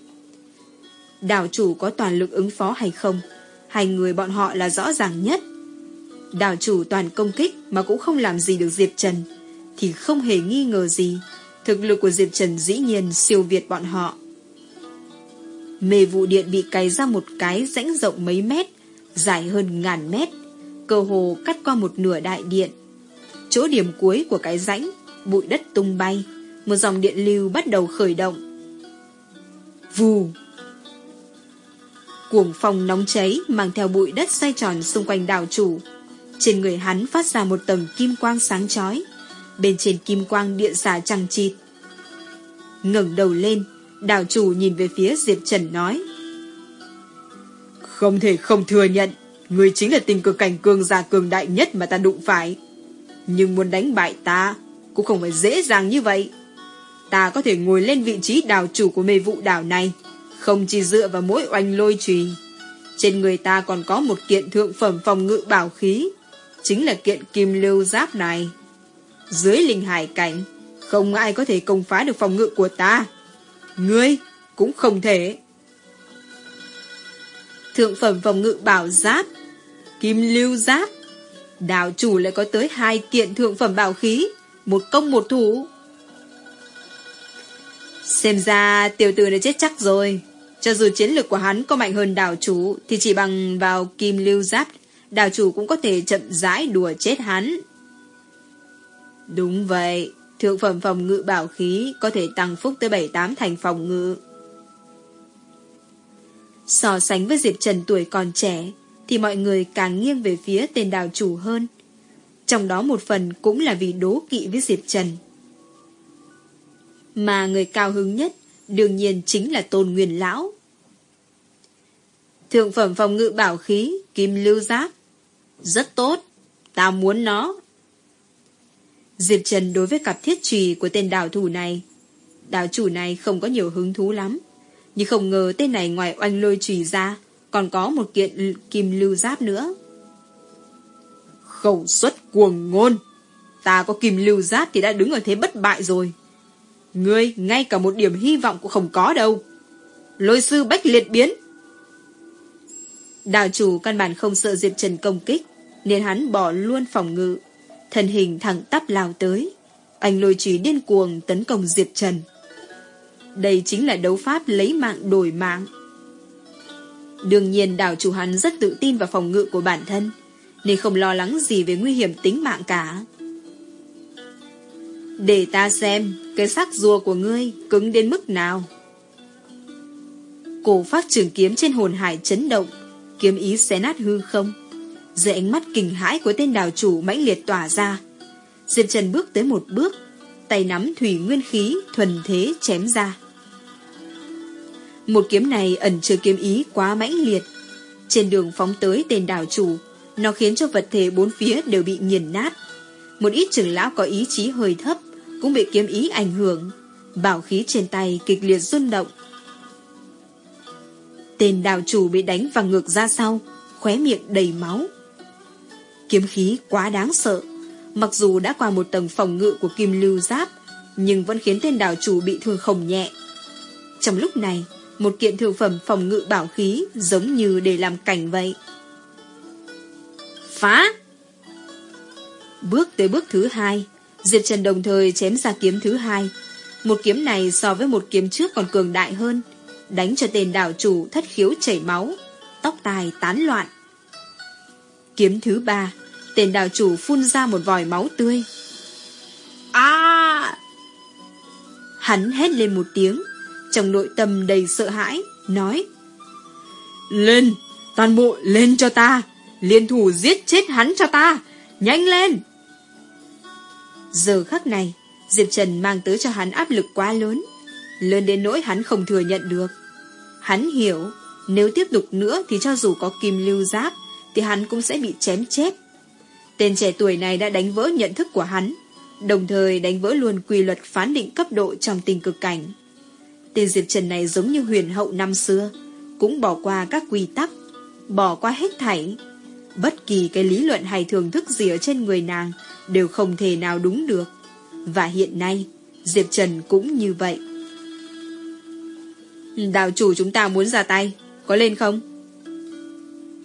Đào chủ có toàn lực ứng phó hay không? Hai người bọn họ là rõ ràng nhất. Đào chủ toàn công kích mà cũng không làm gì được Diệp Trần, thì không hề nghi ngờ gì. Thực lực của Diệp Trần dĩ nhiên siêu việt bọn họ. Mê vụ điện bị cày ra một cái rãnh rộng mấy mét, dài hơn ngàn mét, cơ hồ cắt qua một nửa đại điện. Chỗ điểm cuối của cái rãnh, bụi đất tung bay, một dòng điện lưu bắt đầu khởi động. Vù! Cuồng phong nóng cháy mang theo bụi đất xoay tròn xung quanh đảo chủ. Trên người hắn phát ra một tầng kim quang sáng chói Bên trên kim quang điện xả trăng chịt. ngẩng đầu lên, đảo chủ nhìn về phía Diệp Trần nói. Không thể không thừa nhận, người chính là tình cực cảnh cường giả cường đại nhất mà ta đụng phải. Nhưng muốn đánh bại ta, cũng không phải dễ dàng như vậy. Ta có thể ngồi lên vị trí đảo chủ của mê vụ đảo này, không chỉ dựa vào mỗi oanh lôi trùy. Trên người ta còn có một kiện thượng phẩm phòng ngự bảo khí, chính là kiện kim lưu giáp này. Dưới linh hải cảnh, không ai có thể công phá được phòng ngự của ta. Ngươi cũng không thể. Thượng phẩm phòng ngự bảo giáp, kim lưu giáp. đảo chủ lại có tới hai kiện thượng phẩm bảo khí, một công một thủ. Xem ra tiểu tử đã chết chắc rồi. Cho dù chiến lược của hắn có mạnh hơn đảo chủ thì chỉ bằng vào kim lưu giáp, đảo chủ cũng có thể chậm rãi đùa chết hắn. Đúng vậy, thượng phẩm phòng ngự bảo khí có thể tăng phúc tới 7-8 thành phòng ngự. So sánh với Diệp Trần tuổi còn trẻ, thì mọi người càng nghiêng về phía tên đảo chủ hơn. Trong đó một phần cũng là vì đố kỵ với Diệp Trần. Mà người cao hứng nhất đương nhiên chính là Tôn Nguyên Lão. Thượng phẩm phòng ngự bảo khí, kim lưu giáp. Rất tốt, ta muốn nó. Diệp Trần đối với cặp thiết trùy của tên đảo thủ này. đảo chủ này không có nhiều hứng thú lắm. Nhưng không ngờ tên này ngoài oanh lôi trùy ra, còn có một kiện kim lưu giáp nữa. Khẩu suất cuồng ngôn. Ta có kìm lưu giáp thì đã đứng ở thế bất bại rồi. Ngươi ngay cả một điểm hy vọng cũng không có đâu. Lôi sư bách liệt biến. Đạo chủ căn bản không sợ Diệp Trần công kích, nên hắn bỏ luôn phòng ngự, thân hình thẳng tắp lao tới. Anh lôi trùy điên cuồng tấn công Diệp Trần. Đây chính là đấu pháp lấy mạng đổi mạng. Đương nhiên đảo chủ hắn rất tự tin vào phòng ngự của bản thân, nên không lo lắng gì về nguy hiểm tính mạng cả. Để ta xem cái sắc rùa của ngươi cứng đến mức nào. Cổ phát trường kiếm trên hồn hải chấn động, kiếm ý xé nát hư không. Dưới ánh mắt kinh hãi của tên đào chủ mãnh liệt tỏa ra. Diệp Trần bước tới một bước, tay nắm thủy nguyên khí thuần thế chém ra. Một kiếm này ẩn chứa kiếm ý quá mãnh liệt. Trên đường phóng tới tên đảo chủ, nó khiến cho vật thể bốn phía đều bị nghiền nát. Một ít trưởng lão có ý chí hơi thấp, cũng bị kiếm ý ảnh hưởng. Bảo khí trên tay kịch liệt rung động. Tên đào chủ bị đánh và ngược ra sau, khóe miệng đầy máu. Kiếm khí quá đáng sợ, mặc dù đã qua một tầng phòng ngự của kim lưu giáp, nhưng vẫn khiến tên đào chủ bị thương không nhẹ. Trong lúc này, một kiện thượng phẩm phòng ngự bảo khí giống như để làm cảnh vậy. Phá! Bước tới bước thứ hai, Diệp Trần đồng thời chém ra kiếm thứ hai. Một kiếm này so với một kiếm trước còn cường đại hơn, đánh cho tên đảo chủ thất khiếu chảy máu, tóc tai tán loạn. Kiếm thứ ba, tên đảo chủ phun ra một vòi máu tươi. A! Hắn hét lên một tiếng, trong nội tâm đầy sợ hãi, nói Lên, toàn bộ lên cho ta, liên thủ giết chết hắn cho ta, nhanh lên! Giờ khắc này, Diệp Trần mang tới cho hắn áp lực quá lớn, lớn đến nỗi hắn không thừa nhận được. Hắn hiểu, Nếu tiếp tục nữa thì cho dù có kim lưu giáp thì hắn cũng sẽ bị chém chết. Tên trẻ tuổi này đã đánh vỡ nhận thức của hắn, đồng thời đánh vỡ luôn quy luật phán định cấp độ trong tình cực cảnh. Tên Diệp Trần này giống như huyền hậu năm xưa, cũng bỏ qua các quy tắc, bỏ qua hết thảy. Bất kỳ cái lý luận hay thường thức gì ở trên người nàng đều không thể nào đúng được. Và hiện nay, Diệp Trần cũng như vậy. Đào chủ chúng ta muốn ra tay, có lên không?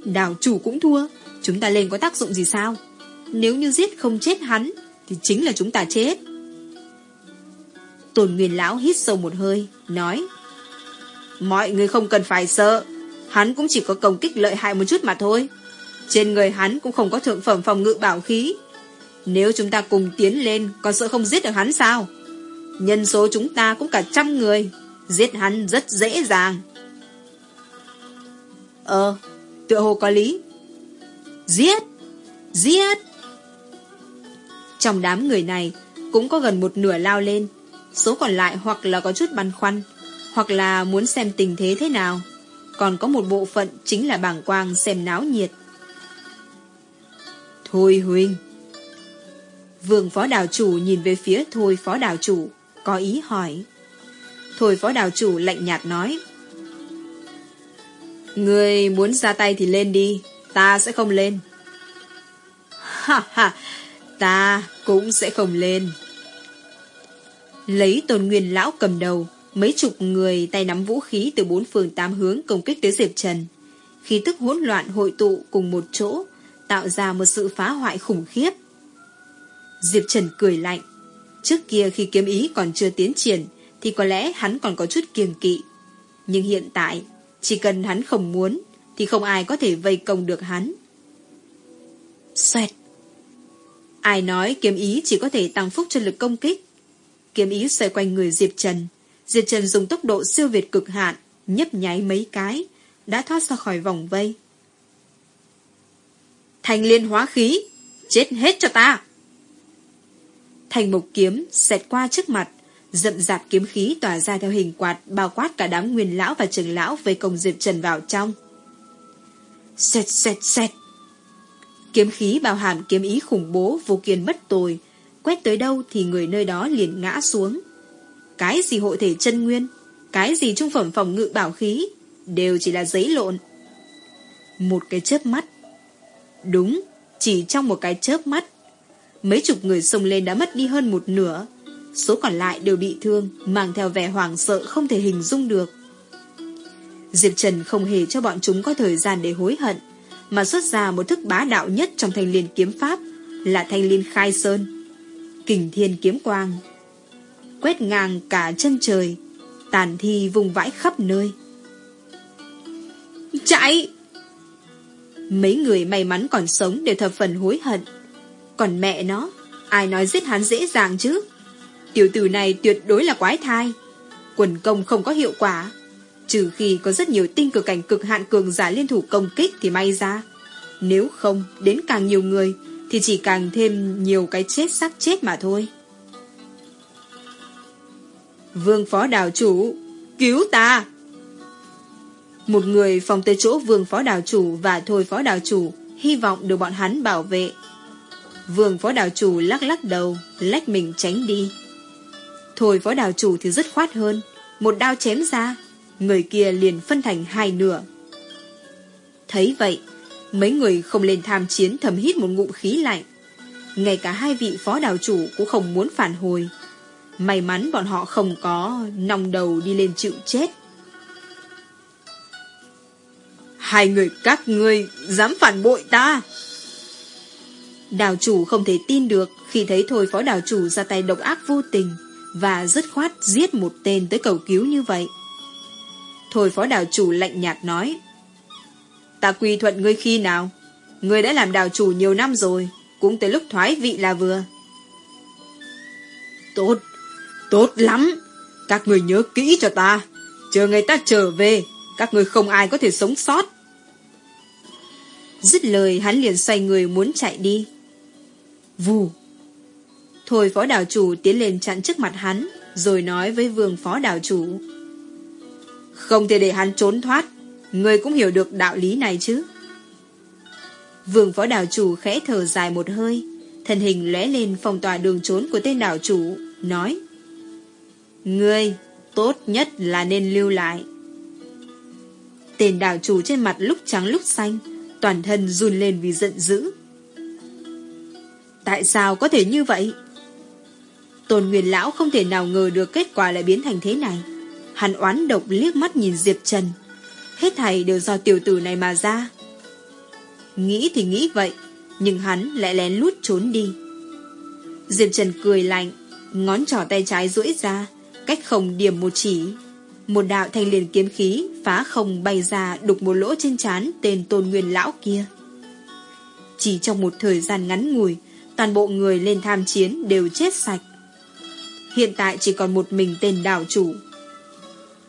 Đào chủ cũng thua, chúng ta lên có tác dụng gì sao? Nếu như giết không chết hắn, thì chính là chúng ta chết. Tồn Nguyên Lão hít sâu một hơi, nói Mọi người không cần phải sợ, hắn cũng chỉ có công kích lợi hại một chút mà thôi. Trên người hắn cũng không có thượng phẩm phòng ngự bảo khí. Nếu chúng ta cùng tiến lên, còn sợ không giết được hắn sao? Nhân số chúng ta cũng cả trăm người, giết hắn rất dễ dàng. Ờ, tựa hồ có lý. Giết! Giết! Trong đám người này, cũng có gần một nửa lao lên. Số còn lại hoặc là có chút băn khoăn, hoặc là muốn xem tình thế thế nào. Còn có một bộ phận chính là bảng quang xem náo nhiệt. Thôi huynh. Vương phó đào chủ nhìn về phía thôi phó đào chủ, có ý hỏi. Thôi phó đào chủ lạnh nhạt nói. Người muốn ra tay thì lên đi, ta sẽ không lên. Ha ha, ta cũng sẽ không lên. Lấy tôn nguyên lão cầm đầu, mấy chục người tay nắm vũ khí từ bốn phường tám hướng công kích tới Diệp Trần. Khi tức hỗn loạn hội tụ cùng một chỗ, tạo ra một sự phá hoại khủng khiếp. Diệp Trần cười lạnh. Trước kia khi kiếm ý còn chưa tiến triển, thì có lẽ hắn còn có chút kiềng kỵ. Nhưng hiện tại, chỉ cần hắn không muốn, thì không ai có thể vây công được hắn. Xoẹt! Ai nói kiếm ý chỉ có thể tăng phúc cho lực công kích? Kiếm ý xoay quanh người Diệp Trần. Diệp Trần dùng tốc độ siêu việt cực hạn, nhấp nháy mấy cái, đã thoát ra khỏi vòng vây. Thành liên hóa khí, chết hết cho ta! Thành mục kiếm xẹt qua trước mặt, Dậm rạp kiếm khí tỏa ra theo hình quạt bao quát cả đám nguyên lão và trường lão về công Diệp Trần vào trong. Xẹt xẹt xẹt. Kiếm khí bao hàm kiếm ý khủng bố vô kiên bất tồi, quét tới đâu thì người nơi đó liền ngã xuống. Cái gì hộ thể chân nguyên, cái gì trung phẩm phòng ngự bảo khí, đều chỉ là giấy lộn. Một cái chớp mắt. Đúng, chỉ trong một cái chớp mắt. Mấy chục người xông lên đã mất đi hơn một nửa, Số còn lại đều bị thương, mang theo vẻ hoảng sợ không thể hình dung được. Diệp Trần không hề cho bọn chúng có thời gian để hối hận, mà xuất ra một thức bá đạo nhất trong thanh liên kiếm pháp là thanh liên khai sơn. Kình thiên kiếm quang. Quét ngang cả chân trời, tàn thi vùng vãi khắp nơi. Chạy! Mấy người may mắn còn sống đều thập phần hối hận. Còn mẹ nó, ai nói giết hắn dễ dàng chứ? Tiểu tử này tuyệt đối là quái thai. Quần công không có hiệu quả. Trừ khi có rất nhiều tinh cực cảnh cực hạn cường giả liên thủ công kích thì may ra. Nếu không, đến càng nhiều người, thì chỉ càng thêm nhiều cái chết xác chết mà thôi. Vương phó đào chủ, cứu ta! Một người phòng tới chỗ vương phó đào chủ và thôi phó đào chủ, hy vọng được bọn hắn bảo vệ. Vương phó đào chủ lắc lắc đầu, lách mình tránh đi. Thôi phó đào chủ thì rất khoát hơn. Một đao chém ra, người kia liền phân thành hai nửa. Thấy vậy, mấy người không lên tham chiến thầm hít một ngụm khí lạnh. Ngay cả hai vị phó đào chủ cũng không muốn phản hồi. May mắn bọn họ không có nòng đầu đi lên chịu chết. Hai người các ngươi dám phản bội ta. Đào chủ không thể tin được khi thấy thôi phó đào chủ ra tay độc ác vô tình và dứt khoát giết một tên tới cầu cứu như vậy. Thôi phó đào chủ lạnh nhạt nói Ta quy thuận ngươi khi nào? Ngươi đã làm đào chủ nhiều năm rồi, cũng tới lúc thoái vị là vừa. Tốt, tốt lắm. Các người nhớ kỹ cho ta. Chờ ngày ta trở về, các người không ai có thể sống sót. Dứt lời hắn liền xoay người muốn chạy đi. Vù, Thôi phó đảo chủ tiến lên chặn trước mặt hắn, rồi nói với vương phó đảo chủ. Không thể để hắn trốn thoát, Người cũng hiểu được đạo lý này chứ. Vương phó đảo chủ khẽ thở dài một hơi, thân hình lóe lên phòng tỏa đường trốn của tên đảo chủ, nói Ngươi, tốt nhất là nên lưu lại. Tên đảo chủ trên mặt lúc trắng lúc xanh, toàn thân run lên vì giận dữ. Tại sao có thể như vậy? Tôn Nguyên Lão không thể nào ngờ được kết quả lại biến thành thế này. Hắn oán độc liếc mắt nhìn Diệp Trần. Hết thầy đều do tiểu tử này mà ra. Nghĩ thì nghĩ vậy, nhưng hắn lại lén lút trốn đi. Diệp Trần cười lạnh, ngón trỏ tay trái duỗi ra, cách không điểm một chỉ. Một đạo thanh liền kiếm khí phá không bay ra đục một lỗ trên trán tên tôn nguyên lão kia. Chỉ trong một thời gian ngắn ngủi, toàn bộ người lên tham chiến đều chết sạch. Hiện tại chỉ còn một mình tên đảo chủ.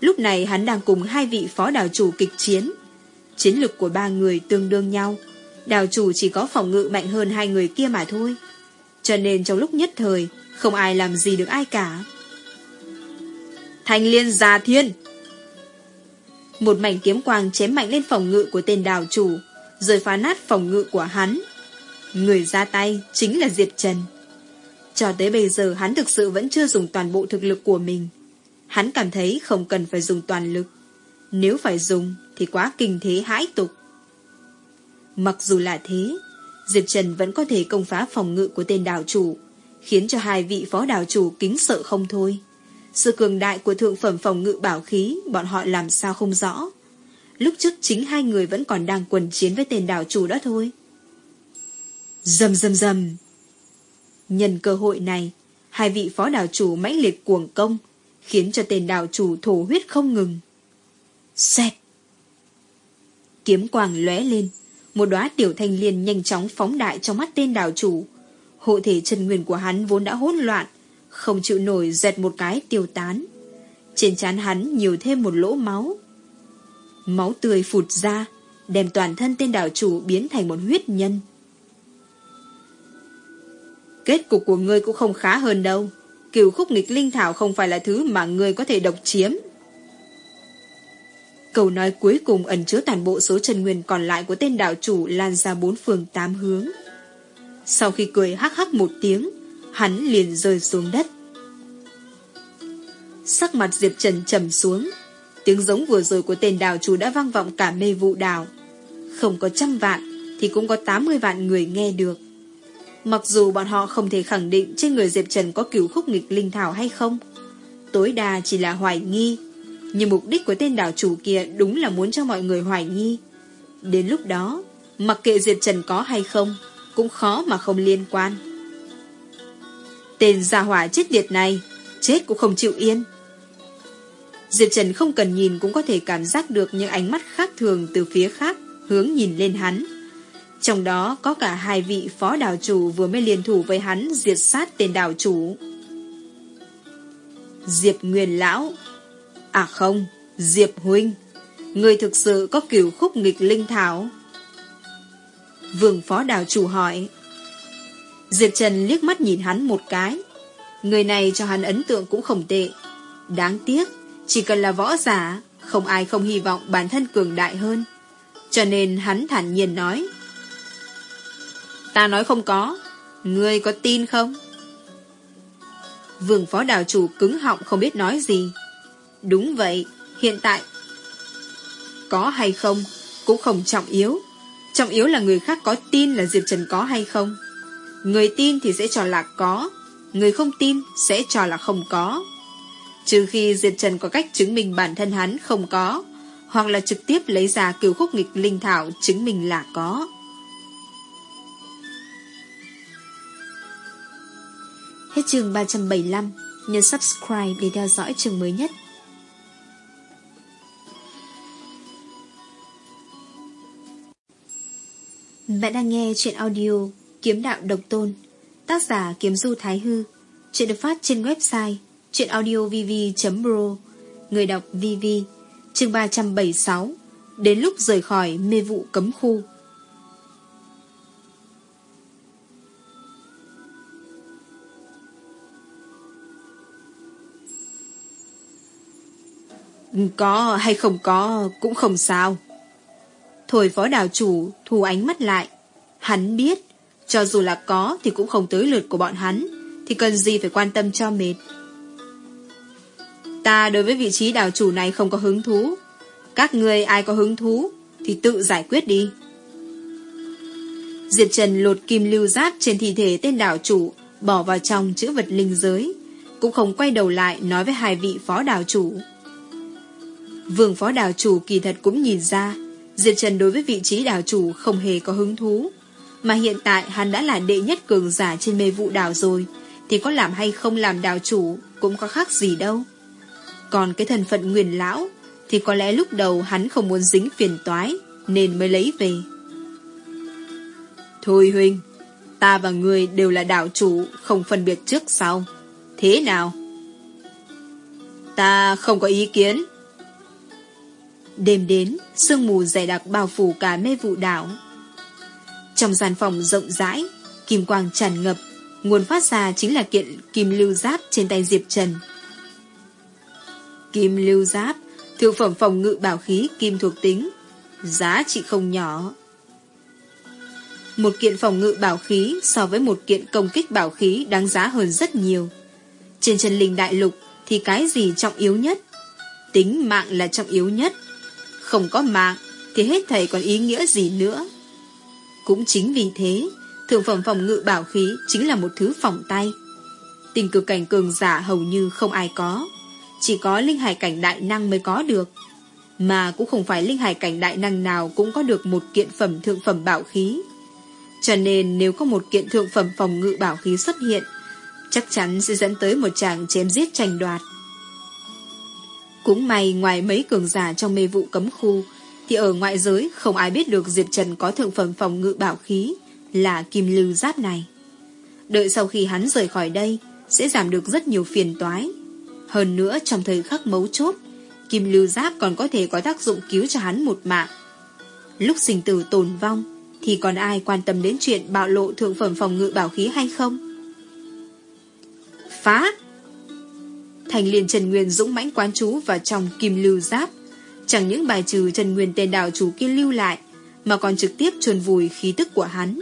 Lúc này hắn đang cùng hai vị phó đảo chủ kịch chiến. Chiến lực của ba người tương đương nhau. Đảo chủ chỉ có phòng ngự mạnh hơn hai người kia mà thôi. Cho nên trong lúc nhất thời, không ai làm gì được ai cả. Thanh liên già thiên! Một mảnh kiếm quang chém mạnh lên phòng ngự của tên đảo chủ, rồi phá nát phòng ngự của hắn. Người ra tay chính là Diệp Trần. Cho tới bây giờ hắn thực sự vẫn chưa dùng toàn bộ thực lực của mình. Hắn cảm thấy không cần phải dùng toàn lực. Nếu phải dùng thì quá kinh thế hãi tục. Mặc dù là thế, Diệp Trần vẫn có thể công phá phòng ngự của tên đảo chủ, khiến cho hai vị phó đảo chủ kính sợ không thôi. Sự cường đại của thượng phẩm phòng ngự bảo khí bọn họ làm sao không rõ. Lúc trước chính hai người vẫn còn đang quần chiến với tên đảo chủ đó thôi. Dầm dầm dầm. Nhân cơ hội này, hai vị phó đảo chủ mãnh liệt cuồng công, khiến cho tên đảo chủ thổ huyết không ngừng. Xẹt! Kiếm quang lóe lên, một đóa tiểu thanh liên nhanh chóng phóng đại trong mắt tên đảo chủ. Hộ thể chân nguyên của hắn vốn đã hỗn loạn, không chịu nổi dẹt một cái tiêu tán. Trên trán hắn nhiều thêm một lỗ máu. Máu tươi phụt ra, đem toàn thân tên đảo chủ biến thành một huyết nhân. Kết cục của ngươi cũng không khá hơn đâu. Cửu khúc nghịch linh thảo không phải là thứ mà ngươi có thể độc chiếm. Câu nói cuối cùng ẩn chứa toàn bộ số chân nguyên còn lại của tên đạo chủ lan ra bốn phường tám hướng. Sau khi cười hắc hắc một tiếng, hắn liền rơi xuống đất. Sắc mặt Diệp Trần trầm xuống, tiếng giống vừa rồi của tên đào chủ đã vang vọng cả mê vụ đào. Không có trăm vạn, thì cũng có 80 vạn người nghe được. Mặc dù bọn họ không thể khẳng định trên người Diệp Trần có cửu khúc nghịch linh thảo hay không, tối đa chỉ là hoài nghi, nhưng mục đích của tên đảo chủ kia đúng là muốn cho mọi người hoài nghi. Đến lúc đó, mặc kệ Diệp Trần có hay không, cũng khó mà không liên quan. Tên gia hỏa chết tiệt này, chết cũng không chịu yên. Diệp Trần không cần nhìn cũng có thể cảm giác được những ánh mắt khác thường từ phía khác hướng nhìn lên hắn. Trong đó có cả hai vị phó đảo chủ vừa mới liên thủ với hắn diệt sát tên đảo chủ. Diệp Nguyên Lão À không, Diệp Huynh Người thực sự có kiểu khúc nghịch linh thảo Vương phó đảo chủ hỏi Diệp Trần liếc mắt nhìn hắn một cái. Người này cho hắn ấn tượng cũng không tệ. Đáng tiếc, Chỉ cần là võ giả, Không ai không hy vọng bản thân cường đại hơn. Cho nên hắn thản nhiên nói, Ta nói không có. Ngươi có tin không? Vương phó đảo chủ cứng họng không biết nói gì. Đúng vậy, Hiện tại Có hay không Cũng không trọng yếu. Trọng yếu là người khác có tin là Diệp Trần có hay không? Người tin thì sẽ cho là có, Người không tin sẽ cho là không có. Trừ khi Diệp Trần có cách chứng minh bản thân hắn không có, Hoặc là trực tiếp lấy ra cửu khúc nghịch linh thảo chứng minh là có. Hết chương 375 Nhấn subscribe để theo dõi chương mới nhất. Bạn đang nghe chuyện audio Kiếm đạo độc tôn Tác giả Kiếm Du Thái Hư. Chuyện được phát trên website chuyenaudiovv.pro Người đọc VV Chương 376 Đến lúc rời khỏi mê vụ cấm khu. Có hay không có cũng không sao. Thổi phó đảo chủ thu ánh mắt lại. Hắn biết, cho dù là có thì cũng không tới lượt của bọn hắn, thì cần gì phải quan tâm cho mệt. Ta đối với vị trí đảo chủ này không có hứng thú. Các người ai có hứng thú thì tự giải quyết đi. Diệp Trần lột kim lưu giáp trên thi thể tên đảo chủ, bỏ vào trong chữ vật linh giới, cũng không quay đầu lại nói với hai vị phó đảo chủ. Vương phó đảo chủ kỳ thật cũng nhìn ra, Diệp Trần đối với vị trí đảo chủ không hề có hứng thú, mà hiện tại hắn đã là đệ nhất cường giả trên mê vụ đảo rồi, thì có làm hay không làm đảo chủ cũng có khác gì đâu. Còn cái thân phận nguyền lão, thì có lẽ lúc đầu hắn không muốn dính phiền toái, nên mới lấy về. Thôi huynh, ta và người đều là đảo chủ, không phân biệt trước sau. Thế nào? Ta không có ý kiến. Đêm đến, sương mù dày đặc bao phủ cả mê vụ đảo. Trong gian phòng rộng rãi, kim quang tràn ngập, nguồn phát ra chính là kiện kim lưu giáp trên tay Diệp Trần. Kim lưu giáp, thượng phẩm phòng ngự bảo khí kim thuộc tính, giá trị không nhỏ. Một kiện phòng ngự bảo khí so với một kiện công kích bảo khí đáng giá hơn rất nhiều. Trên chân linh đại lục thì cái gì trọng yếu nhất? Tính mạng là trọng yếu nhất. Không có mạng thì hết thầy còn ý nghĩa gì nữa. Cũng chính vì thế, thượng phẩm phòng ngự bảo khí chính là một thứ phòng tay. Tình cực cảnh cường giả hầu như không ai có. Chỉ có linh hải cảnh đại năng mới có được. Mà cũng không phải linh hải cảnh đại năng nào cũng có được một kiện phẩm thượng phẩm bảo khí. Cho nên nếu có một kiện thượng phẩm phòng ngự bảo khí xuất hiện, chắc chắn sẽ dẫn tới một chàng chém giết tranh đoạt. Cũng may ngoài mấy cường giả trong mê vụ cấm khu, thì ở ngoại giới không ai biết được Diệp Trần có thượng phẩm phòng ngự bảo khí là kim lưu giáp này. Đợi sau khi hắn rời khỏi đây, sẽ giảm được rất nhiều phiền toái. Hơn nữa trong thời khắc mấu chốt, kim lưu giáp còn có thể có tác dụng cứu cho hắn một mạng. Lúc sinh tử tồn vong, thì còn ai quan tâm đến chuyện bạo lộ thượng phẩm phòng ngự bảo khí hay không? Phá! Thành liền Trần Nguyên dũng mãnh quán chú vào trong kim lưu giáp. Chẳng những bài trừ Trần Nguyên tên đảo chủ kia lưu lại, mà còn trực tiếp chuồn vùi khí tức của hắn.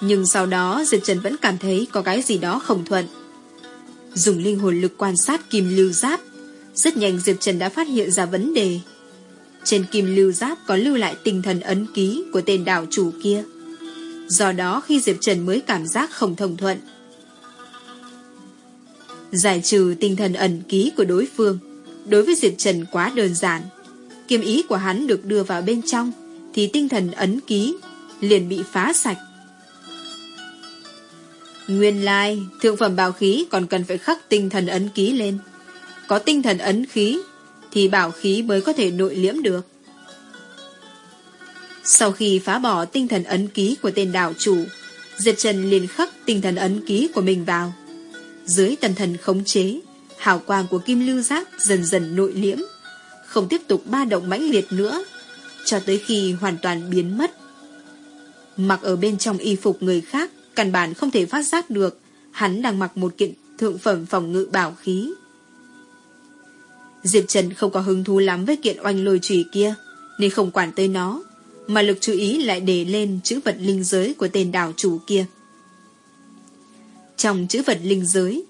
Nhưng sau đó Diệp Trần vẫn cảm thấy có cái gì đó không thuận. Dùng linh hồn lực quan sát kim lưu giáp, rất nhanh Diệp Trần đã phát hiện ra vấn đề. Trên kim lưu giáp có lưu lại tinh thần ấn ký của tên đảo chủ kia. Do đó khi Diệp Trần mới cảm giác không thông thuận. Giải trừ tinh thần ẩn ký của đối phương, đối với Diệp Trần quá đơn giản. Kiếm ý của hắn được đưa vào bên trong, thì tinh thần ấn ký liền bị phá sạch. Nguyên lai, thượng phẩm bảo khí còn cần phải khắc tinh thần ấn ký lên. Có tinh thần ấn khí thì bảo khí mới có thể nội liễm được. Sau khi phá bỏ tinh thần ấn ký của tên đảo chủ, Diệp Trần liền khắc tinh thần ấn ký của mình vào. Dưới tần thần khống chế, hào quang của kim lưu giác dần dần nội liễm, không tiếp tục ba động mãnh liệt nữa, cho tới khi hoàn toàn biến mất. Mặc ở bên trong y phục người khác, căn bản không thể phát giác được, hắn đang mặc một kiện thượng phẩm phòng ngự bảo khí. Diệp Trần không có hứng thú lắm với kiện oanh lôi trùy kia, nên không quản tới nó, mà lực chú ý lại để lên chữ vật linh giới của tên đảo chủ kia. Trong chữ vật linh giới,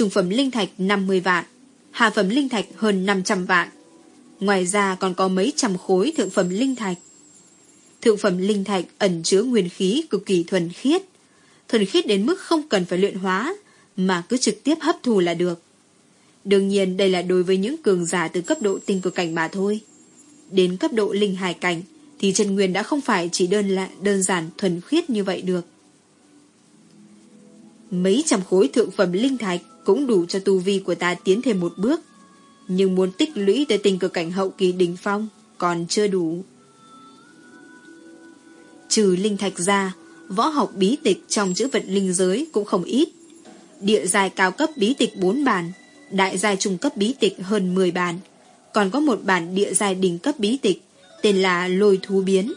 trung phẩm linh thạch 50 vạn, hạ phẩm linh thạch hơn 500 vạn. Ngoài ra còn có mấy trăm khối thượng phẩm linh thạch. Thượng phẩm linh thạch ẩn chứa nguyên khí cực kỳ thuần khiết. Thuần khiết đến mức không cần phải luyện hóa, mà cứ trực tiếp hấp thù là được. Đương nhiên đây là đối với những cường giả từ cấp độ tinh cực cảnh mà thôi. Đến cấp độ linh hải cảnh thì chân nguyên đã không phải chỉ đơn là đơn giản thuần khiết như vậy được. Mấy trăm khối thượng phẩm linh thạch cũng đủ cho tu vi của ta tiến thêm một bước. Nhưng muốn tích lũy tới tình cực cảnh hậu kỳ đỉnh phong còn chưa đủ. Trừ linh thạch ra, võ học bí tịch trong chữ vật linh giới cũng không ít. Địa dài cao cấp bí tịch 4 bản, đại giai trung cấp bí tịch hơn 10 bản. Còn có một bản địa giai đỉnh cấp bí tịch, tên là Lôi Thú Biến.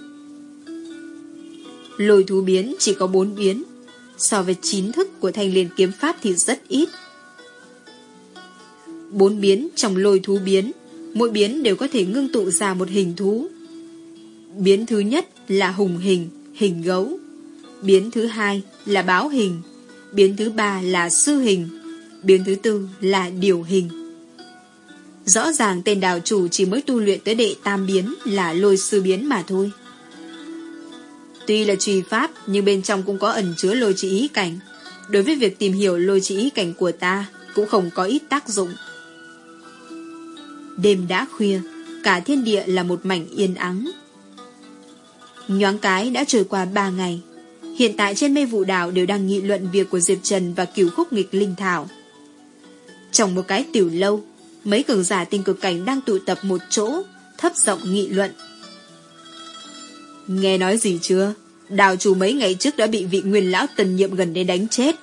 Lôi Thú Biến chỉ có 4 biến, so với chín thức của thanh liên kiếm pháp thì rất ít. Bốn biến trong lôi thú biến, mỗi biến đều có thể ngưng tụ ra một hình thú. Biến thứ nhất là hùng hình, hình gấu. Biến thứ hai là báo hình. Biến thứ ba là sư hình. Biến thứ tư là điều hình. Rõ ràng tên đào chủ chỉ mới tu luyện tới đệ tam biến là lôi sư biến mà thôi. Tuy là truy pháp nhưng bên trong cũng có ẩn chứa lôi chỉ ý cảnh. Đối với việc tìm hiểu lôi chỉ ý cảnh của ta cũng không có ít tác dụng. Đêm đã khuya, cả thiên địa là một mảnh yên ắng. Nhoáng cái đã trôi qua ba ngày. Hiện tại trên mê vụ đảo đều đang nghị luận việc của Diệp Trần và cửu khúc nghịch linh thảo. Trong một cái tiểu lâu, mấy cường giả tinh cực cảnh đang tụ tập một chỗ, thấp giọng nghị luận. Nghe nói gì chưa? Đào chủ mấy ngày trước đã bị vị nguyên lão tần nhiệm gần đây đánh chết.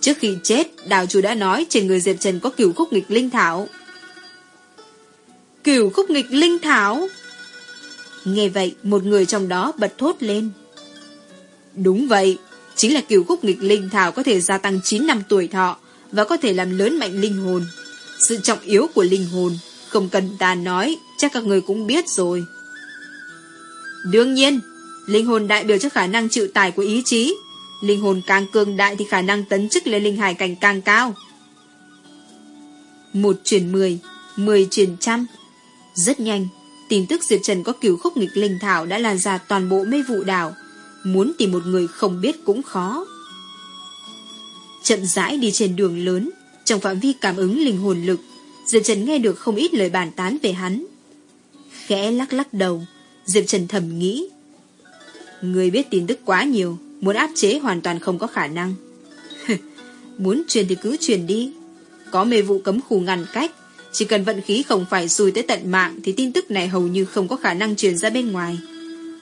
Trước khi chết, đào chủ đã nói trên người Diệp Trần có cửu khúc nghịch linh thảo. Cửu khúc nghịch linh thảo? Nghe vậy, một người trong đó bật thốt lên. Đúng vậy, chính là cửu khúc nghịch linh thảo có thể gia tăng 9 năm tuổi thọ và có thể làm lớn mạnh linh hồn. Sự trọng yếu của linh hồn, không cần ta nói, chắc các người cũng biết rồi. Đương nhiên, linh hồn đại biểu cho khả năng chịu tải của ý chí. Linh hồn càng cường đại thì khả năng tấn chức lên linh hải cảnh càng cao. Một chuyển mười, mười chuyển trăm. Rất nhanh, tin tức Diệp Trần có cửu khúc nghịch linh thảo đã lan ra toàn bộ mê vụ đảo. Muốn tìm một người không biết cũng khó. Chậm rãi đi trên đường lớn, trong phạm vi cảm ứng linh hồn lực, Diệp Trần nghe được không ít lời bàn tán về hắn. Khẽ lắc lắc đầu, Diệp Trần thầm nghĩ. Người biết tin tức quá nhiều, muốn áp chế hoàn toàn không có khả năng. muốn truyền thì cứ truyền đi. Có mê vụ cấm khu ngăn cách, chỉ cần vận khí không phải xui tới tận mạng thì tin tức này hầu như không có khả năng truyền ra bên ngoài.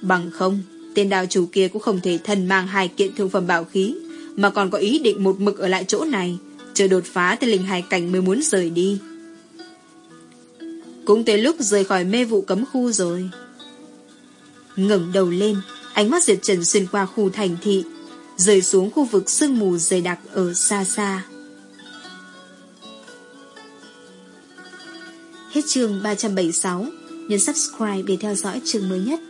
Bằng không, tên đào chủ kia cũng không thể thân mang hai kiện thương phẩm bảo khí, mà còn có ý định một mực ở lại chỗ này, chờ đột phá tới linh hài cảnh mới muốn rời đi. Cũng tới lúc rời khỏi mê vụ cấm khu rồi ngẩng đầu lên, ánh mắt Diệp Trần xuyên qua khu thành thị, rời xuống khu vực sương mù dày đặc ở xa xa. Hết chương 376, nhấn subscribe để theo dõi chương mới nhất.